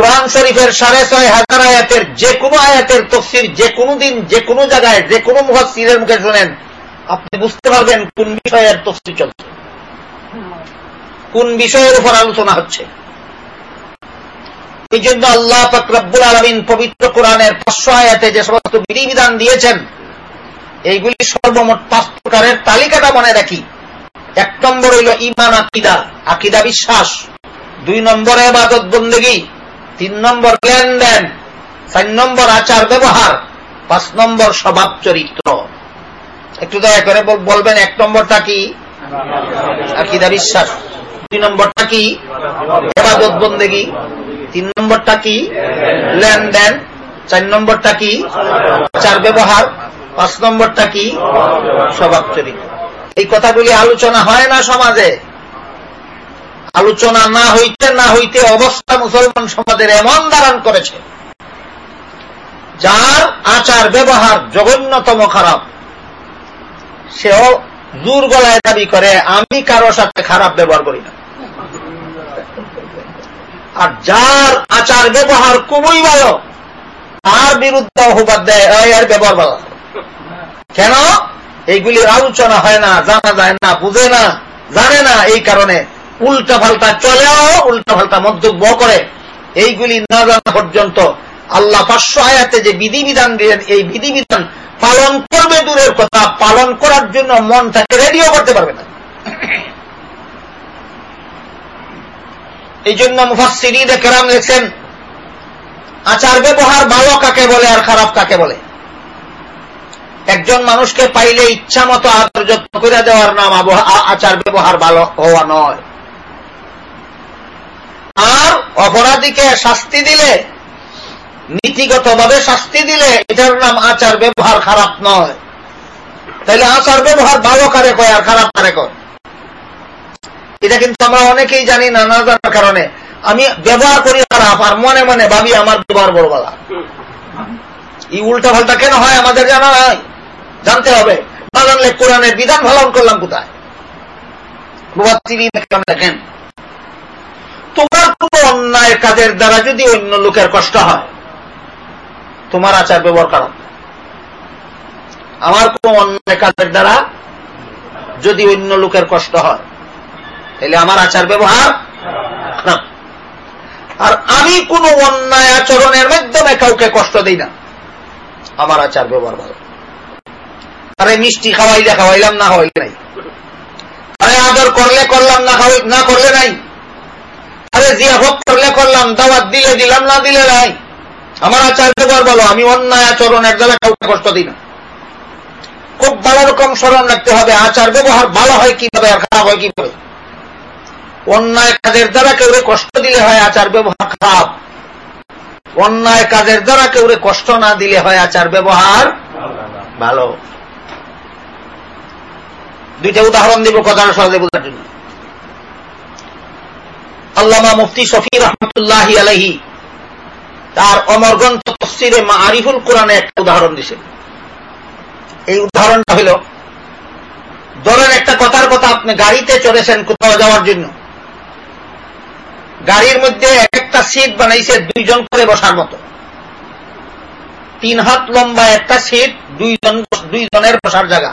কোরআন শরীফের সাড়ে ছয় হাজার আয়াতের যে কোনো আয়াতের তফসির যে কোনো দিন যে কোনো জায়গায় যে কোনো মুহাসিরের মুখে শোনেন, আপনি বুঝতে পারবেন কোন বিষয়ের তফসির চলছে। কোন বিষয়ের উপর আলোচনা হচ্ছে। এই জন্য আল্লাহ ফকরাবুল আলমিন পবিত্র কোরআনের পাঁচশো আয়াতে যে সমস্ত বিধিবিধান দিয়েছেন, এইগুলি সর্বমোট পাঁচ প্রকারের তালিকাটা মনে রাখি। এক নম্বর হইল ইমান আকিদা। আকিদা বিশ্বাস। দুই নম্বরে এবাদত বন্দেগী। তিন নম্বর লেনদেন, চার নম্বর আচার ব্যবহার, পাঁচ নম্বর স্বভাব চরিত্র। একটু দয়া করে বলবেন, এক নম্বরটা কি? আকিদা বিশ্বাস। দুই নম্বরটা কি? এবাদত বন্দেগী। তিন নম্বরটা কি? লেনদেন। চার নম্বরটা কি? আচার ব্যবহার। পাঁচ নম্বরটা কি? স্বভাব চরিত্র। এই কথাগুলি আলোচনা হয় না সমাজে। আলোচনা না হইতে না হইতে অবস্থা মুসলমান সমাজের এমন ধারণ করেছে, যার আচার ব্যবহার জঘন্যতম খারাপ। সেও দূর গলায় দাবি করে, আমি কারও সাথে খারাপ ব্যবহার করি না। আর যার আচার ব্যবহার খুবই ভালো, তার বিরুদ্ধে অহুবাদ দেয় এর ব্যবহার ভালো কেন? এইগুলির আলোচনা হয় না, জানা যায় না, বুঝে না, জানে না, এই কারণে উল্টা পাল্টা চলেও উল্টা পাল্টা মন্তব্য করে। এইগুলি না জানা পর্যন্ত আল্লাহ পাঁচশো আয়াতে যে বিধিবিধান দিলেন এই বিধিবিধান পালন করবে দূরের কথা, পালন করার জন্য মন তাকে রেডিও করতে পারবে না। এই জন্য মুফাসিরিদ কেরাম লেখছেন, আচার ব্যবহার ভালো কাকে বলে আর খারাপ কাকে বলে? একজন মানুষকে পাইলে ইচ্ছা মতো আদর যত্ন করে দেওয়ার নাম আচার ব্যবহার ভালো হওয়া নয়। আর অপরাধীকে শাস্তি দিলে, নীতিগতভাবে শাস্তি দিলে, এটার নাম আচার ব্যবহার খারাপ নয়। তাহলে আচার ব্যবহার ভালো কারে কয় আর খারাপ কারে কয়? এটা কিন্তু আমরা অনেকেই জানি না না জানার কারণে। আমি ব্যবহার করি খারাপ, আর মনে মনে ভাবি আমার ব্যবহার বড় বলা এই উল্টা ফাল্টা কেন হয় আমাদের জানা নাই? জানতে হবে। না জানলে কোরআনের বিধান পালন করলাম কোথায়? দেখেন। অন্যায় কাজের দ্বারা যদি অন্য লোকের কষ্ট হয়, তোমার আচার ব্যবহার খারাপ আমার কোন অন্যায় কাজের দ্বারা যদি অন্য লোকের কষ্ট হয়, তাহলে আমার আচার ব্যবহার খারাপ আর আমি কোন অন্যায় আচরণের মাধ্যমে কাউকে কষ্ট দিই না। আমার আচার ব্যবহার ভালো আরে মিষ্টি খাওয়াইলে খাওয়াইলাম না, খাওয়াইলে নাই। আরে আদর করলে করলাম না না করলে নাই। আরে জিয়াফত করলে করলাম, দাওয়াত দিলে দিলাম, না দিলে নাই। আমার আচার ব্যবহার বলো, আমি অন্যায় আচরণের দ্বারা কাউকে কষ্ট দিই না। খুব ভালো রকম স্মরণ রাখতে হবে, আচার ব্যবহার ভালো হয় কীভাবে আর খারাপ হয় কীভাবে? অন্যায় কাজের দ্বারা কেউ কষ্ট দিলে হয় আচার ব্যবহার খারাপ। অন্যায় কাজের দ্বারা কেউ কষ্ট না দিলে হয় আচার ব্যবহার ভালো। দুইটা উদাহরণ দিব কথাটা সহজে বোঝার জন্য। আল্লামা মুফতি শফি রহমতুল্লাহ আলহি তার অমরগ্রন্থ তফসিরে মা আরিফুল কোরআনে একটা উদাহরণ দিছে। এই উদাহরণটা হইল ধরেন একটা কথার কথা, আপনি গাড়িতে চড়েছেন কোথাও যাওয়ার জন্য। গাড়ির মধ্যে এক একটা সিট বানাইছে দুইজন করে বসার মতো। তিন হাত লম্বা একটা সিট, দুইজন দুইজনের বসার জায়গা।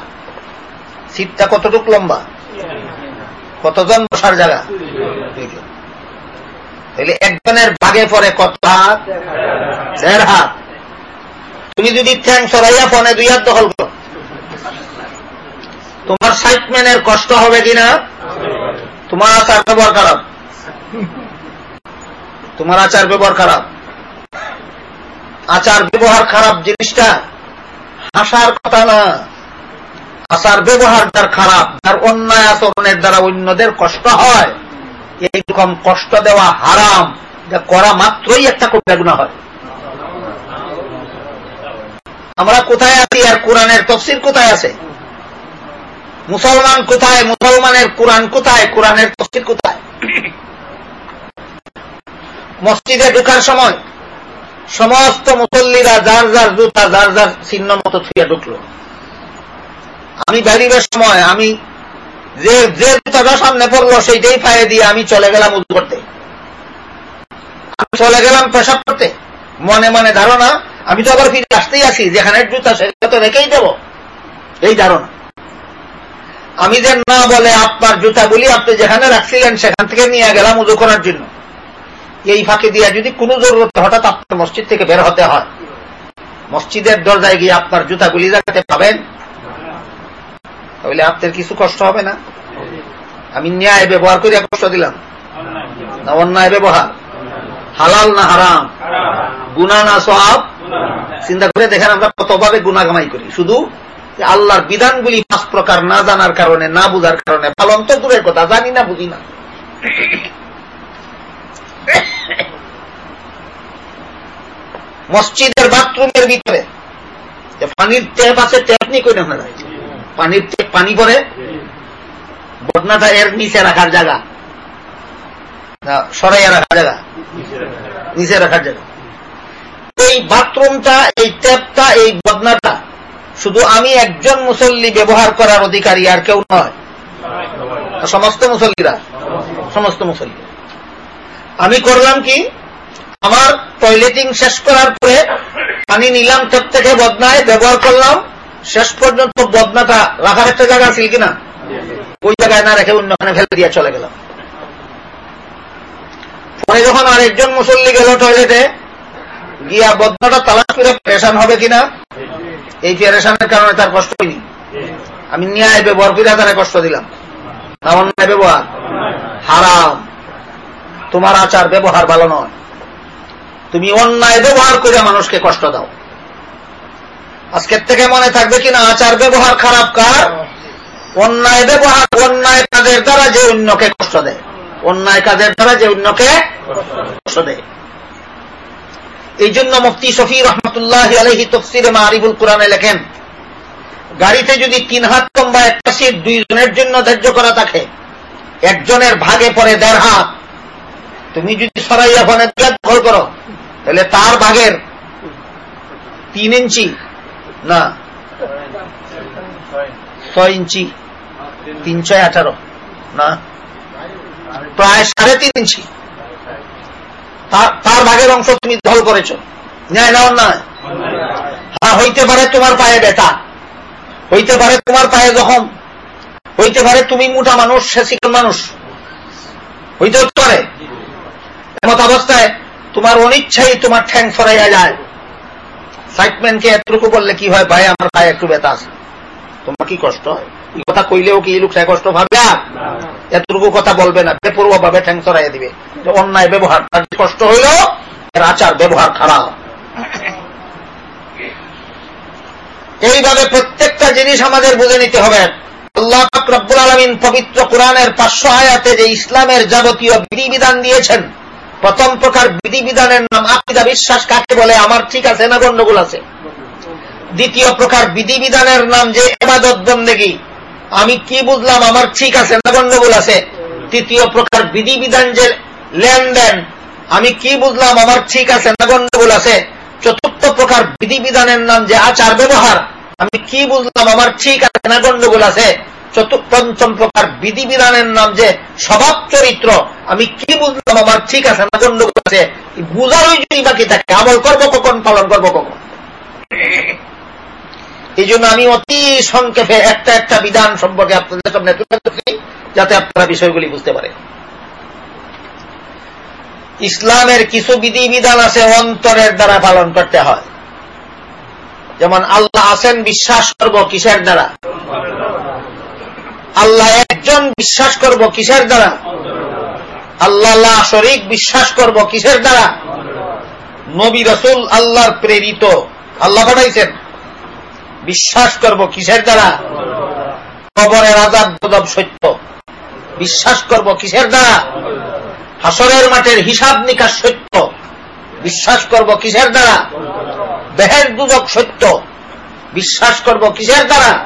সিটটা কতটুক লম্বা? কতজন বসার জায়গা? তাহলে একজনের ভাগে পরে কত হাত? দেড় হাত। তুমি যদি ঠ্যাং সরাইয়া ফোনে দুই হাত দখল করো। তোমার সাইটম্যানের কষ্ট হবে কিনা? তোমার আচার ব্যবহার খারাপ। তোমার আচার ব্যবহার খারাপ। আচার ব্যবহার খারাপ জিনিসটা হাসার কথা না। আচার ব্যবহার যার খারাপ, যার অন্যায় আচরণের দ্বারা অন্যদের কষ্ট হয়। এইরকম কষ্ট দেওয়া হারাম, যা করা মাত্রই একটা কবিরা গুণা হয়। আমরা কোথায় আছি আর কোরআনের তফসির কোথায় আছে? মুসলমান কোথায়, মুসলমানের কোরআন কোথায়, কোরআনের তফসির কোথায়? মসজিদে ঢুকার সময় সমস্ত মুসল্লিরা যার যার জুতা, যার যার চিহ্ন মতো ছুঁয়ে ঢুকল। আমি বেরিবার সময়, আমি যে যে জুতাটা সামনে পড়ল, সেইটাই পায়ে দিয়ে আমি চলে গেলাম উজু করতে। আমি চলে গেলাম পেশাব করতে। মনে মনে ধারণা, আমি তো আবার ফিরে আসতেই আসি, যেখানে জুতা সেটা তো রেখেই দেব। এই ধারণা। আমি যে না বলে আপনার জুতাগুলি আপনি যেখানে রাখছিলেন, সেখান থেকে নিয়ে গেলাম উজু করার জন্য। এই ফাঁকে দিয়ে যদি কোনো জরুরত হঠাৎ আপনার মসজিদ থেকে বের হতে হয়, মসজিদের দরজায় গিয়ে আপনার জুতাগুলি জায়গাতে পাবেন তাহলে আপনার কিছু কষ্ট হবে না। আমি ন্যায় ব্যবহার করে কষ্ট দিলাম। না অন্যায় ব্যবহার। হালাল না হারাম। গুনা না সব চিন্তা করে দেখেন আমরা কতভাবে গুনা কামাই করি। শুধু আল্লাহর বিধানগুলি পাঁচ প্রকার না জানার কারণে, না বুঝার কারণে, পালন তো দূরের কথা, জানি না, বুঝি না। মসজিদের বাথরুমের ভিতরে পানির ট্যাপ আছে ট্যাপ নিয়ে কই না পানির পানি পরে বদনাটা এর নিচে রাখার জায়গা। সরাইয়া রাখার জায়গা। নিচে রাখার জায়গা। এই বাথরুমটা, এই ট্যাপটা, এই বদনাটা শুধু আমি একজন মুসল্লি ব্যবহার করার অধিকারী, আর কেউ নয়। সমস্ত মুসল্লিরা? সমস্ত মুসল্লি। আমি করলাম কি? আমার টয়লেটিং শেষ করার পরে পানি নিলাম ট্যাপ থেকে বদনায় ব্যবহার করলাম। শেষ পর্যন্ত বদনাটা রাখার একটা জায়গা ছিল কিনা? ওই জায়গায় না রেখে অন্যখানে ফেলে দিয়ে চলে গেলাম। পরে যখন আরেকজন মুসল্লি গেল টয়লেটে গিয়া বদনাটা তালাশ করে পেরেশান হবে কিনা? এই পেরেশানের কারণে তার কষ্ট হয়নি। আমি ন্যায় ব্যবহার করে তারা কষ্ট দিলাম। না অন্যায় ব্যবহার? হারাম। তোমার আচার ব্যবহার ভালো নয়। তুমি অন্যায় ব্যবহার করে মানুষকে কষ্ট দাও। আজকের থেকে মনে থাকবে কিনা? আচার ব্যবহার খারাপ কার? অন্যায় ব্যবহার, অন্যায় কাজের দ্বারা যে অন্যকে কষ্ট দেয়। অন্যায় কাজের দ্বারা যে অন্যকে কষ্ট দেয়। এই জন্য মুফতি শফি রহমতুল্লাহ আলহি তফসিরে মারিবুল কোরআনে লেখেন, গাড়িতে যদি তিন হাত লম্বা একটা সিট দুইজনের জন্য ধার্য করা থাকে, একজনের ভাগে পরে দেড় হাত, তুমি যদি সরাইয়া ফোনে দখল করো, তাহলে তার ভাগের তিন ইঞ্চি না। ছয় ইঞ্চি। তিন ছয় আঠারো। না। প্রায় সাড়ে তিন ইঞ্চি। তার ভাগের অংশ তুমি দখল করেছ। ন্যায় না অন্যায়? হ্যাঁ হইতে পারে তোমার পায়ে ব্যথা। হইতে পারে তোমার পায়ে জখম। হইতে পারে তুমি মোটা মানুষ, সে চিকন মানুষ। হইতে পারে। এমত অবস্থায় তোমার অনিচ্ছাই তোমার ঠ্যাং ফরাইয়া যায়। সাইটম্যানকে এতটুকু বললে কি হয়? ভাই, আমার ভাই একটু ব্যথা আছে। তোমার কি কষ্ট হয়? এই কথা কইলেও কি এই লোকটাই কষ্ট ভাবে এতটুকু কথা বলবে না। বেপরুয়া ভাবে ঠ্যাং সরাইয়া দিবে। অন্যায় ব্যবহার, তার কষ্ট হইল, এর আচার ব্যবহার খারাপ। এইভাবে প্রত্যেকটা জিনিস আমাদের বুঝে নিতে হবে। আল্লাহ রব্বুল আলমিন পবিত্র কোরআনের পাঁচশো আয়াতে যে ইসলামের যাবতীয় বিধিবিধান দিয়েছেন প্রথম প্রকার বিধিবিধানের নাম আকিদা বিশ্বাস কাকে বলে? আমার ঠিক আছে না গণ্ডগোল আছে? দ্বিতীয় প্রকার বিধিবিধানের নাম যে এবাদত বন্দেগী। আমি কি বুঝলাম? আমার ঠিক আছে না গণ্ডগোল আছে? তৃতীয় প্রকার বিধিবিধান যে লেনদেন। আমি কি বুঝলাম? আমার ঠিক আছে না গণ্ডগোল আছে? চতুর্থ প্রকার বিধিবিধানের নাম যে আচার ব্যবহার আমি কি বুঝলাম? আমার ঠিক আছে না গণ্ডগোল আছে? পঞ্চম প্রকার বিধিবিধানের নাম যে স্বভাব চরিত্র, আমি কি বুঝলাম আমার ঠিক আছে না গণ্ডগোল আছে বুঝারই যদি বাকি থাকে, আমল করব কখন, পালন করব কখন? এই জন্য আমি অতি সংক্ষেপে একটা একটা বিধান সম্পর্কে আপনাদের সামনে তুলে ধরছি, যাতে আপনারা বিষয়গুলি বুঝতে পারে ইসলামের কিছু বিধিবিধান আছে অন্তরের দ্বারা পালন করতে হয়। যেমন আল্লাহ আছেন, বিশ্বাস করব, কিসের দ্বারা? আল্লাহ একজন বিশ্বাস করব কিসের দ্বারা? আল্লাহ শরিক বিশ্বাস করব কিসের দ্বারা? নবী রসুল আল্লাহর প্রেরিত। আল্লাহ পাঠাইছেন। বিশ্বাস করব কিসের দ্বারা? কবরের আজাদ গজব সত্য। বিশ্বাস করব কিসের দ্বারা? হাসরের মাঠের হিসাব নিকাশ সত্য। বিশ্বাস করব কিসের দ্বারা? দেহের দুদক সত্য। বিশ্বাস করব কিসের দ্বারা?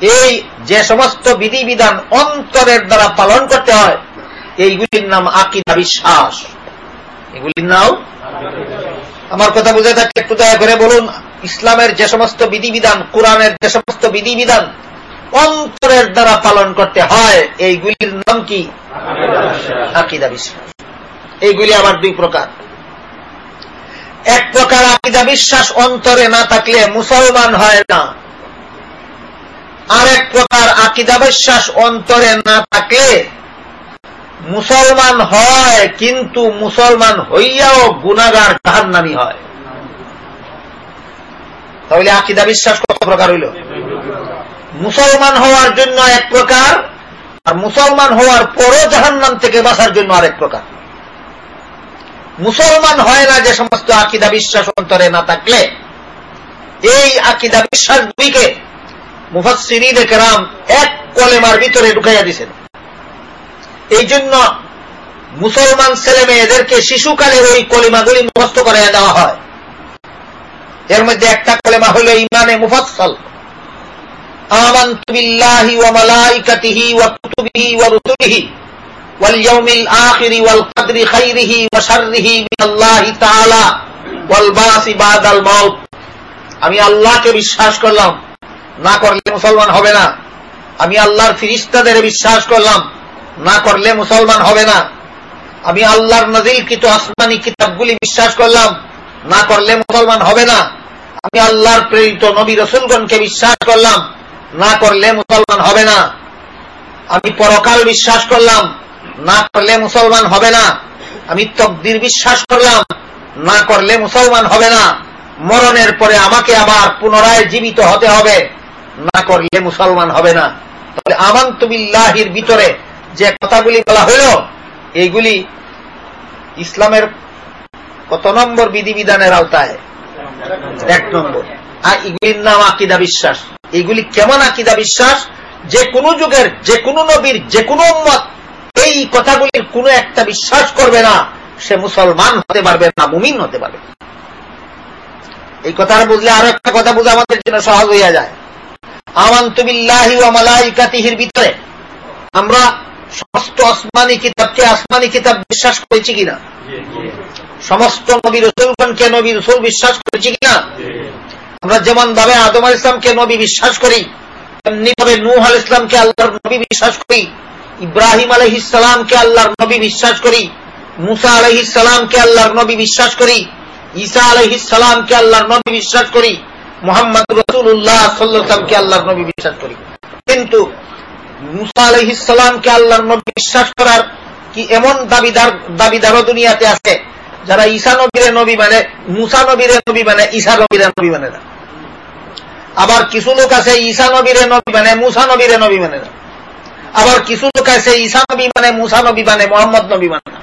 এই যে সমস্ত বিধিবিধান অন্তরের দ্বারা পালন করতে হয়, এইগুলির নাম আকিদা বিশ্বাস। এগুলির নাম? আমার কথা বুঝে থাকলে একটু দয়া করে বলুন, ইসলামের যে সমস্ত বিধিবিধান, কোরআনের যে সমস্ত বিধিবিধান অন্তরের দ্বারা পালন করতে হয়, এইগুলির নাম কি? আকিদা বিশ্বাস। এইগুলি আবার দুই প্রকার। এক প্রকার আকিদা বিশ্বাস অন্তরে না থাকলে মুসলমান হয় না। আর এক প্রকার আকিদা বিশ্বাস অন্তরে না থাকলে মুসলমান হয়, কিন্তু মুসলমান হইয়াও গুণাগার নামি হয়। তাহলে আকিদা বিশ্বাস কত প্রকার হইল? মুসলমান হওয়ার জন্য এক প্রকার, আর মুসলমান হওয়ার পরও জাহান্নাম থেকে বাঁচার জন্য আরেক প্রকার। মুসলমান হয় না যে সমস্ত আকিদা বিশ্বাস অন্তরে না থাকলে, এই আকিদা বিশ্বাস দুইকে মুফাসিরিন কেরাম এক কলেমার ভিতরে ঢুকাইয়া দিছেন এই জন্য মুসলমান ছেলে মেয়েদেরকে শিশুকালে ওই কলিমাগুলি মুখস্থ করাইয়া দেওয়া হয় এর মধ্যে একটা কলেমা হল ইমানে মুফাসল آمنت بالله وملائكته وكتبه ورسله واليوم الآخر والقدر خيره وشره من الله تعالى والباس بعد الموت আমি আল্লাহকে বিশ্বাস করলাম না করলে মুসলমান হবে না। আমি আল্লাহর ফিরিস্তাদের বিশ্বাস করলাম, না করলে মুসলমান হবে না। আমি আল্লাহর নজিলকৃত আসমানি কিতাবগুলি বিশ্বাস করলাম, না করলে মুসলমান হবে না। আমি আল্লাহর প্রেরিত নবী রসুলগণকে বিশ্বাস করলাম, না করলে মুসলমান হবে না। আমি পরকাল বিশ্বাস করলাম, না করলে মুসলমান হবে না। আমি তকদির বিশ্বাস করলাম, না করলে মুসলমান হবে না। মরণের পরে আমাকে আবার পুনরায় জীবিত হতে হবে। না করলে মুসলমান হবে না। তাহলে আমান্তবিল্লাহির ভিতরে যে কথাগুলি বলা হইল, এইগুলি ইসলামের কত নম্বর বিধিবিধানের আওতায়? এক নম্বর। আর এগুলির নাম আকিদা বিশ্বাস। এগুলি কেমন আকিদা বিশ্বাস? যে কোন যুগের, যে কোন নবীর, যে কোন উম্মত এই কথাগুলির কোন একটা বিশ্বাস করবে না। সে মুসলমান হতে পারবে না, মুমিন হতে পারবে এই কথাটা বুঝলে আরও একটা কথা বুঝে আমাদের জন্য সহজ হইয়া যায়। আমান্তবিল্লাহি মালাইকাতিহির ভিতরে। আমরা সমস্ত আসমানি কিতাবকে আসমানি কিতাব বিশ্বাস করেছি কিনা? সমস্ত নবী রসুলগণকে নবী রসুল বিশ্বাস করেছি কিনা? আমরা যেমন ভাবে আদম আল ইসলামকে নবী বিশ্বাস করি তেমনি ভাবে নূহ আল ইসলামকে আল্লাহর নবী বিশ্বাস করি ইব্রাহিম আলহ ইসলামকে আল্লাহর নবী বিশ্বাস করি মুসা আলহ ইসলামকে আল্লাহর নবী বিশ্বাস করি ঈসা আলহ ইসলামকে আল্লাহর নবী বিশ্বাস করি মোহাম্মদ রসুল্লাহ সাল্লামকে আল্লাহর নবী বিশ্বাস করি। কিন্তু মুসা আলহ ইসলামকে আল্লাহর নবী বিশ্বাস করার কি এমন দাবিদার দাবিদারও দুনিয়াতে আছে, যারা ঈসা নবীরে নবী মানে মুসা নবীরে নবী মানে ঈসা নবীরে নবী মানে না। আবার কিছু লোক আছে ঈসা নবীরে নবী মানে মুসা নবীরে নবী মানে না। আবার কিছু লোক আছে ঈসা নবী মানে মুসা নবী মানে মোহাম্মদ নবী মানে না।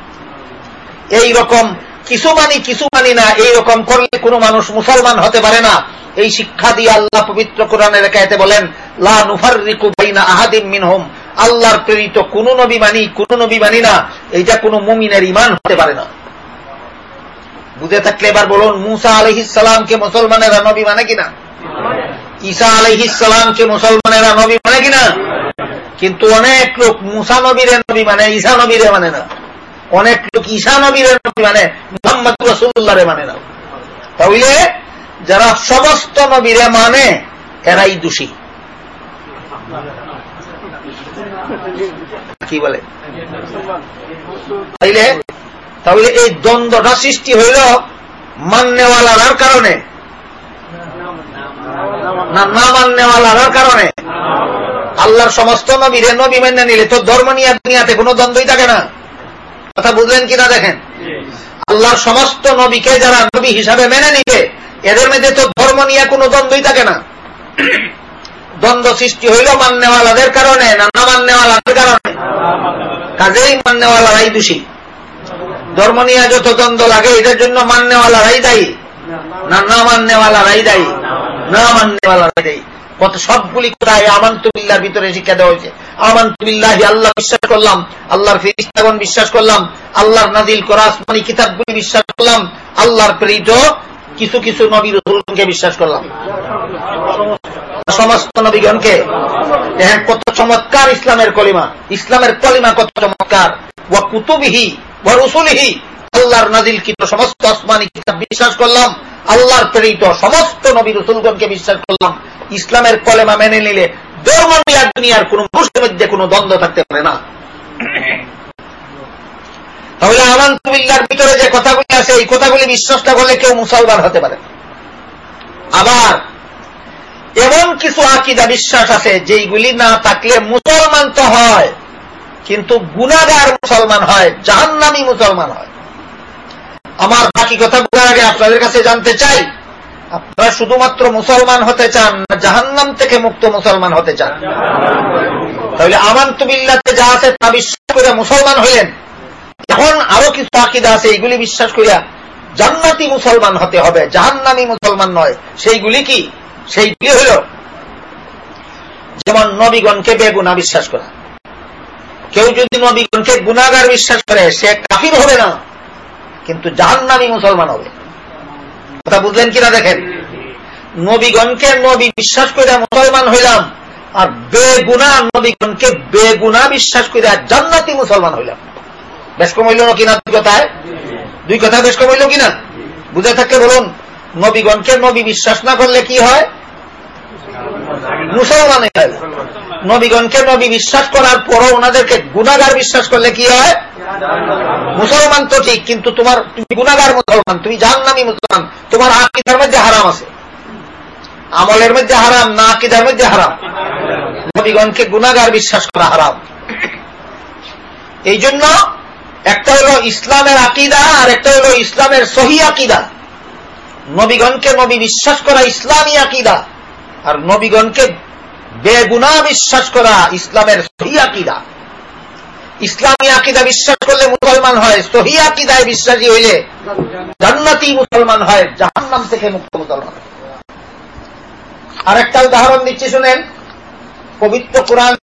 এই রকম কিছু মানি কিছু মানি না, এই রকম করলে কোনো মানুষ মুসলমান হতে পারে না। এই শিক্ষা দিয়ে আল্লাহ পবিত্র কোরআনের একাতে বলেন, লা নুফাররিকু বাইনা আহাদিম মিনহুম। আল্লাহর প্রেরিত কোন নবী মানি, কোন নবী মানি না, এইটা কোন মুমিনের ইমান হতে পারে না। বুঝে থাকলে এবার বলুন, মুসা আলহিসামকে মুসলমানেরা নবী মানে কিনা? ঈসা আলহিসামকে মুসলমানেরা নবী মানে কিনা? কিন্তু অনেক লোক মুসা নবীরে নবী মানে ঈসা নবীরে মানে না। অনেক লোক ঈসা নবীরে নবী মানে মোহাম্মদ রসুল্লাহরে মানে না। তাহলে যারা সমস্ত নবীরে মানে এরাই দোষী। কি বলে? তাইলে, তাহলে এই দ্বন্দ্বটা সৃষ্টি হইল মান্যওয়ালার কারণে? না না মান্যওয়ালার কারণে? আল্লাহর সমস্ত নবীরে নবী মেনে নিলে তো ধর্ম নিয়ে দুনিয়াতে কোনো দ্বন্দ্বই থাকে না। কথা বুঝলেন কিনা দেখেন? আল্লাহর সমস্ত নবীকে যারা নবী হিসাবে মেনে নিবে এদের মধ্যে তো ধর্ম নিয়ে কোনো দ্বন্দ্বই থাকে না। দ্বন্দ্ব সৃষ্টি হইল মান্যওয়ালাদের কারণে না না মান্যওয়ালাদের কারণে? কাজেই মান্যওয়ালারাই দোষী। ধর্ম নিয়ে যত দ্বন্দ্ব লাগে এদের জন্য মান্যওয়ালারাই দায়ী। না না মান্যওয়ালারাই দায়ী। না মান্যওয়ালারাই দায়ী। কত সবগুলি কোথায় আমান্তুবিল্লার ভিতরে শিক্ষা দেওয়া হয়েছে। আমান্তুবিল্লাহি আল্লাহ বিশ্বাস করলাম। আল্লাহর ফিরিস্তাগণ বিশ্বাস করলাম। আল্লাহর নাজিল করা কিতাবগুলি বিশ্বাস করলাম। আল্লাহর প্রেরিত কিছু কিছু নবী রসুলকে বিশ্বাস করলাম। সমস্ত নবীগণকে। দেখেন কত চমৎকার ইসলামের কলিমা। ইসলামের কলিমা কত চমৎকার। ওয়া কুতুবিহি ওয়া রসুলিহি। আল্লাহর নাজিল কিত সমস্ত আসমানি কিতাব বিশ্বাস করলাম। আল্লাহর প্রেরিত সমস্ত নবী রসুলগণকে বিশ্বাস করলাম। ইসলামের কলেমা মেনে নিলে ধর্ম নিয়ে দুনিয়ার কোন মানুষের মধ্যে কোন দ্বন্দ্ব থাকতে পারে না। তাহলে আমান্তুবিল্লার ভিতরে যে কথাগুলি আছে, এই কথাগুলি বিশ্বাসটা করলে কেউ মুসলমান হতে পারে আবার এমন কিছু আকিদা, বিশ্বাস আছে, যেইগুলি না থাকলে মুসলমান তো হয়, কিন্তু গুণাগার মুসলমান হয়, জাহান্নামি মুসলমান হয়। আমার বাকি কথা বলার আগে আপনাদের কাছে জানতে চাই। আপনারা শুধুমাত্র মুসলমান হতে চান না, জাহান্নাম থেকে মুক্ত মুসলমান হতে চান। তাহলে আমান্তবিল্লাতে যা আছে তা বিশ্বাস করে মুসলমান হইলেন। এখন আরও কিছু আকিদা আছে, এইগুলি বিশ্বাস করিয়া জান্নাতি মুসলমান হতে হবে, জাহান্নামি মুসলমান নয়। সেইগুলি কি? সেইগুলি হল যেমন নবীগণকে বেগুনা বিশ্বাস করা। কেউ যদি নবীগণকে গুণাগার বিশ্বাস করে, সে কাফির হবে না, কিন্তু জাহান্নামি মুসলমান হবে। কথা বুঝলেন কিনা দেখেন? নবীগণকে নবী বিশ্বাস করে মুসলমান হইলাম, আর বেগুনা নবীগণকে বেগুনা বিশ্বাস করে জান্নাতি মুসলমান হইলাম। বেশ কম হইল কিনা দুই কথায়? দুই কথা বেশ কম হইল কিনা? বুঝে থাকলে বলুন, নবীগণকে নবী বিশ্বাস না করলে কি হয়? মুসলমান নবীগণকে নবী বিশ্বাস করার পরও ওনাদেরকে গুণাগার বিশ্বাস করলে কি হয়? মুসলমান তো ঠিক, কিন্তু তোমার তুমি গুণাগার মুসলমান, তুমি জাহান্নামী মুসলমান, তোমার আকিদার মধ্যে হারাম আছে। আমলের মধ্যে হারাম, না আকিদার মধ্যে হারাম। নবীগণকে গুণাগার বিশ্বাস করা হারাম। এই জন্য একটা হলো ইসলামের আকিদা আর একটা হলো ইসলামের সহি আকিদা। নবীগণকে নবী বিশ্বাস করা ইসলামী আকিদা। আর নবীগণকে বেগুনা বিশ্বাস করা ইসলামের সহি আকিদা। ইসলামী আকিদা বিশ্বাস করলে মুসলমান হয়, সহি আকিদায় বিশ্বাসী হইলে জান্নাতি মুসলমান হয়, জাহান্নাম থেকে মুক্ত মুসলমান আরেকটা উদাহরণ দিচ্ছি, শুনেন। পবিত্র কোরআন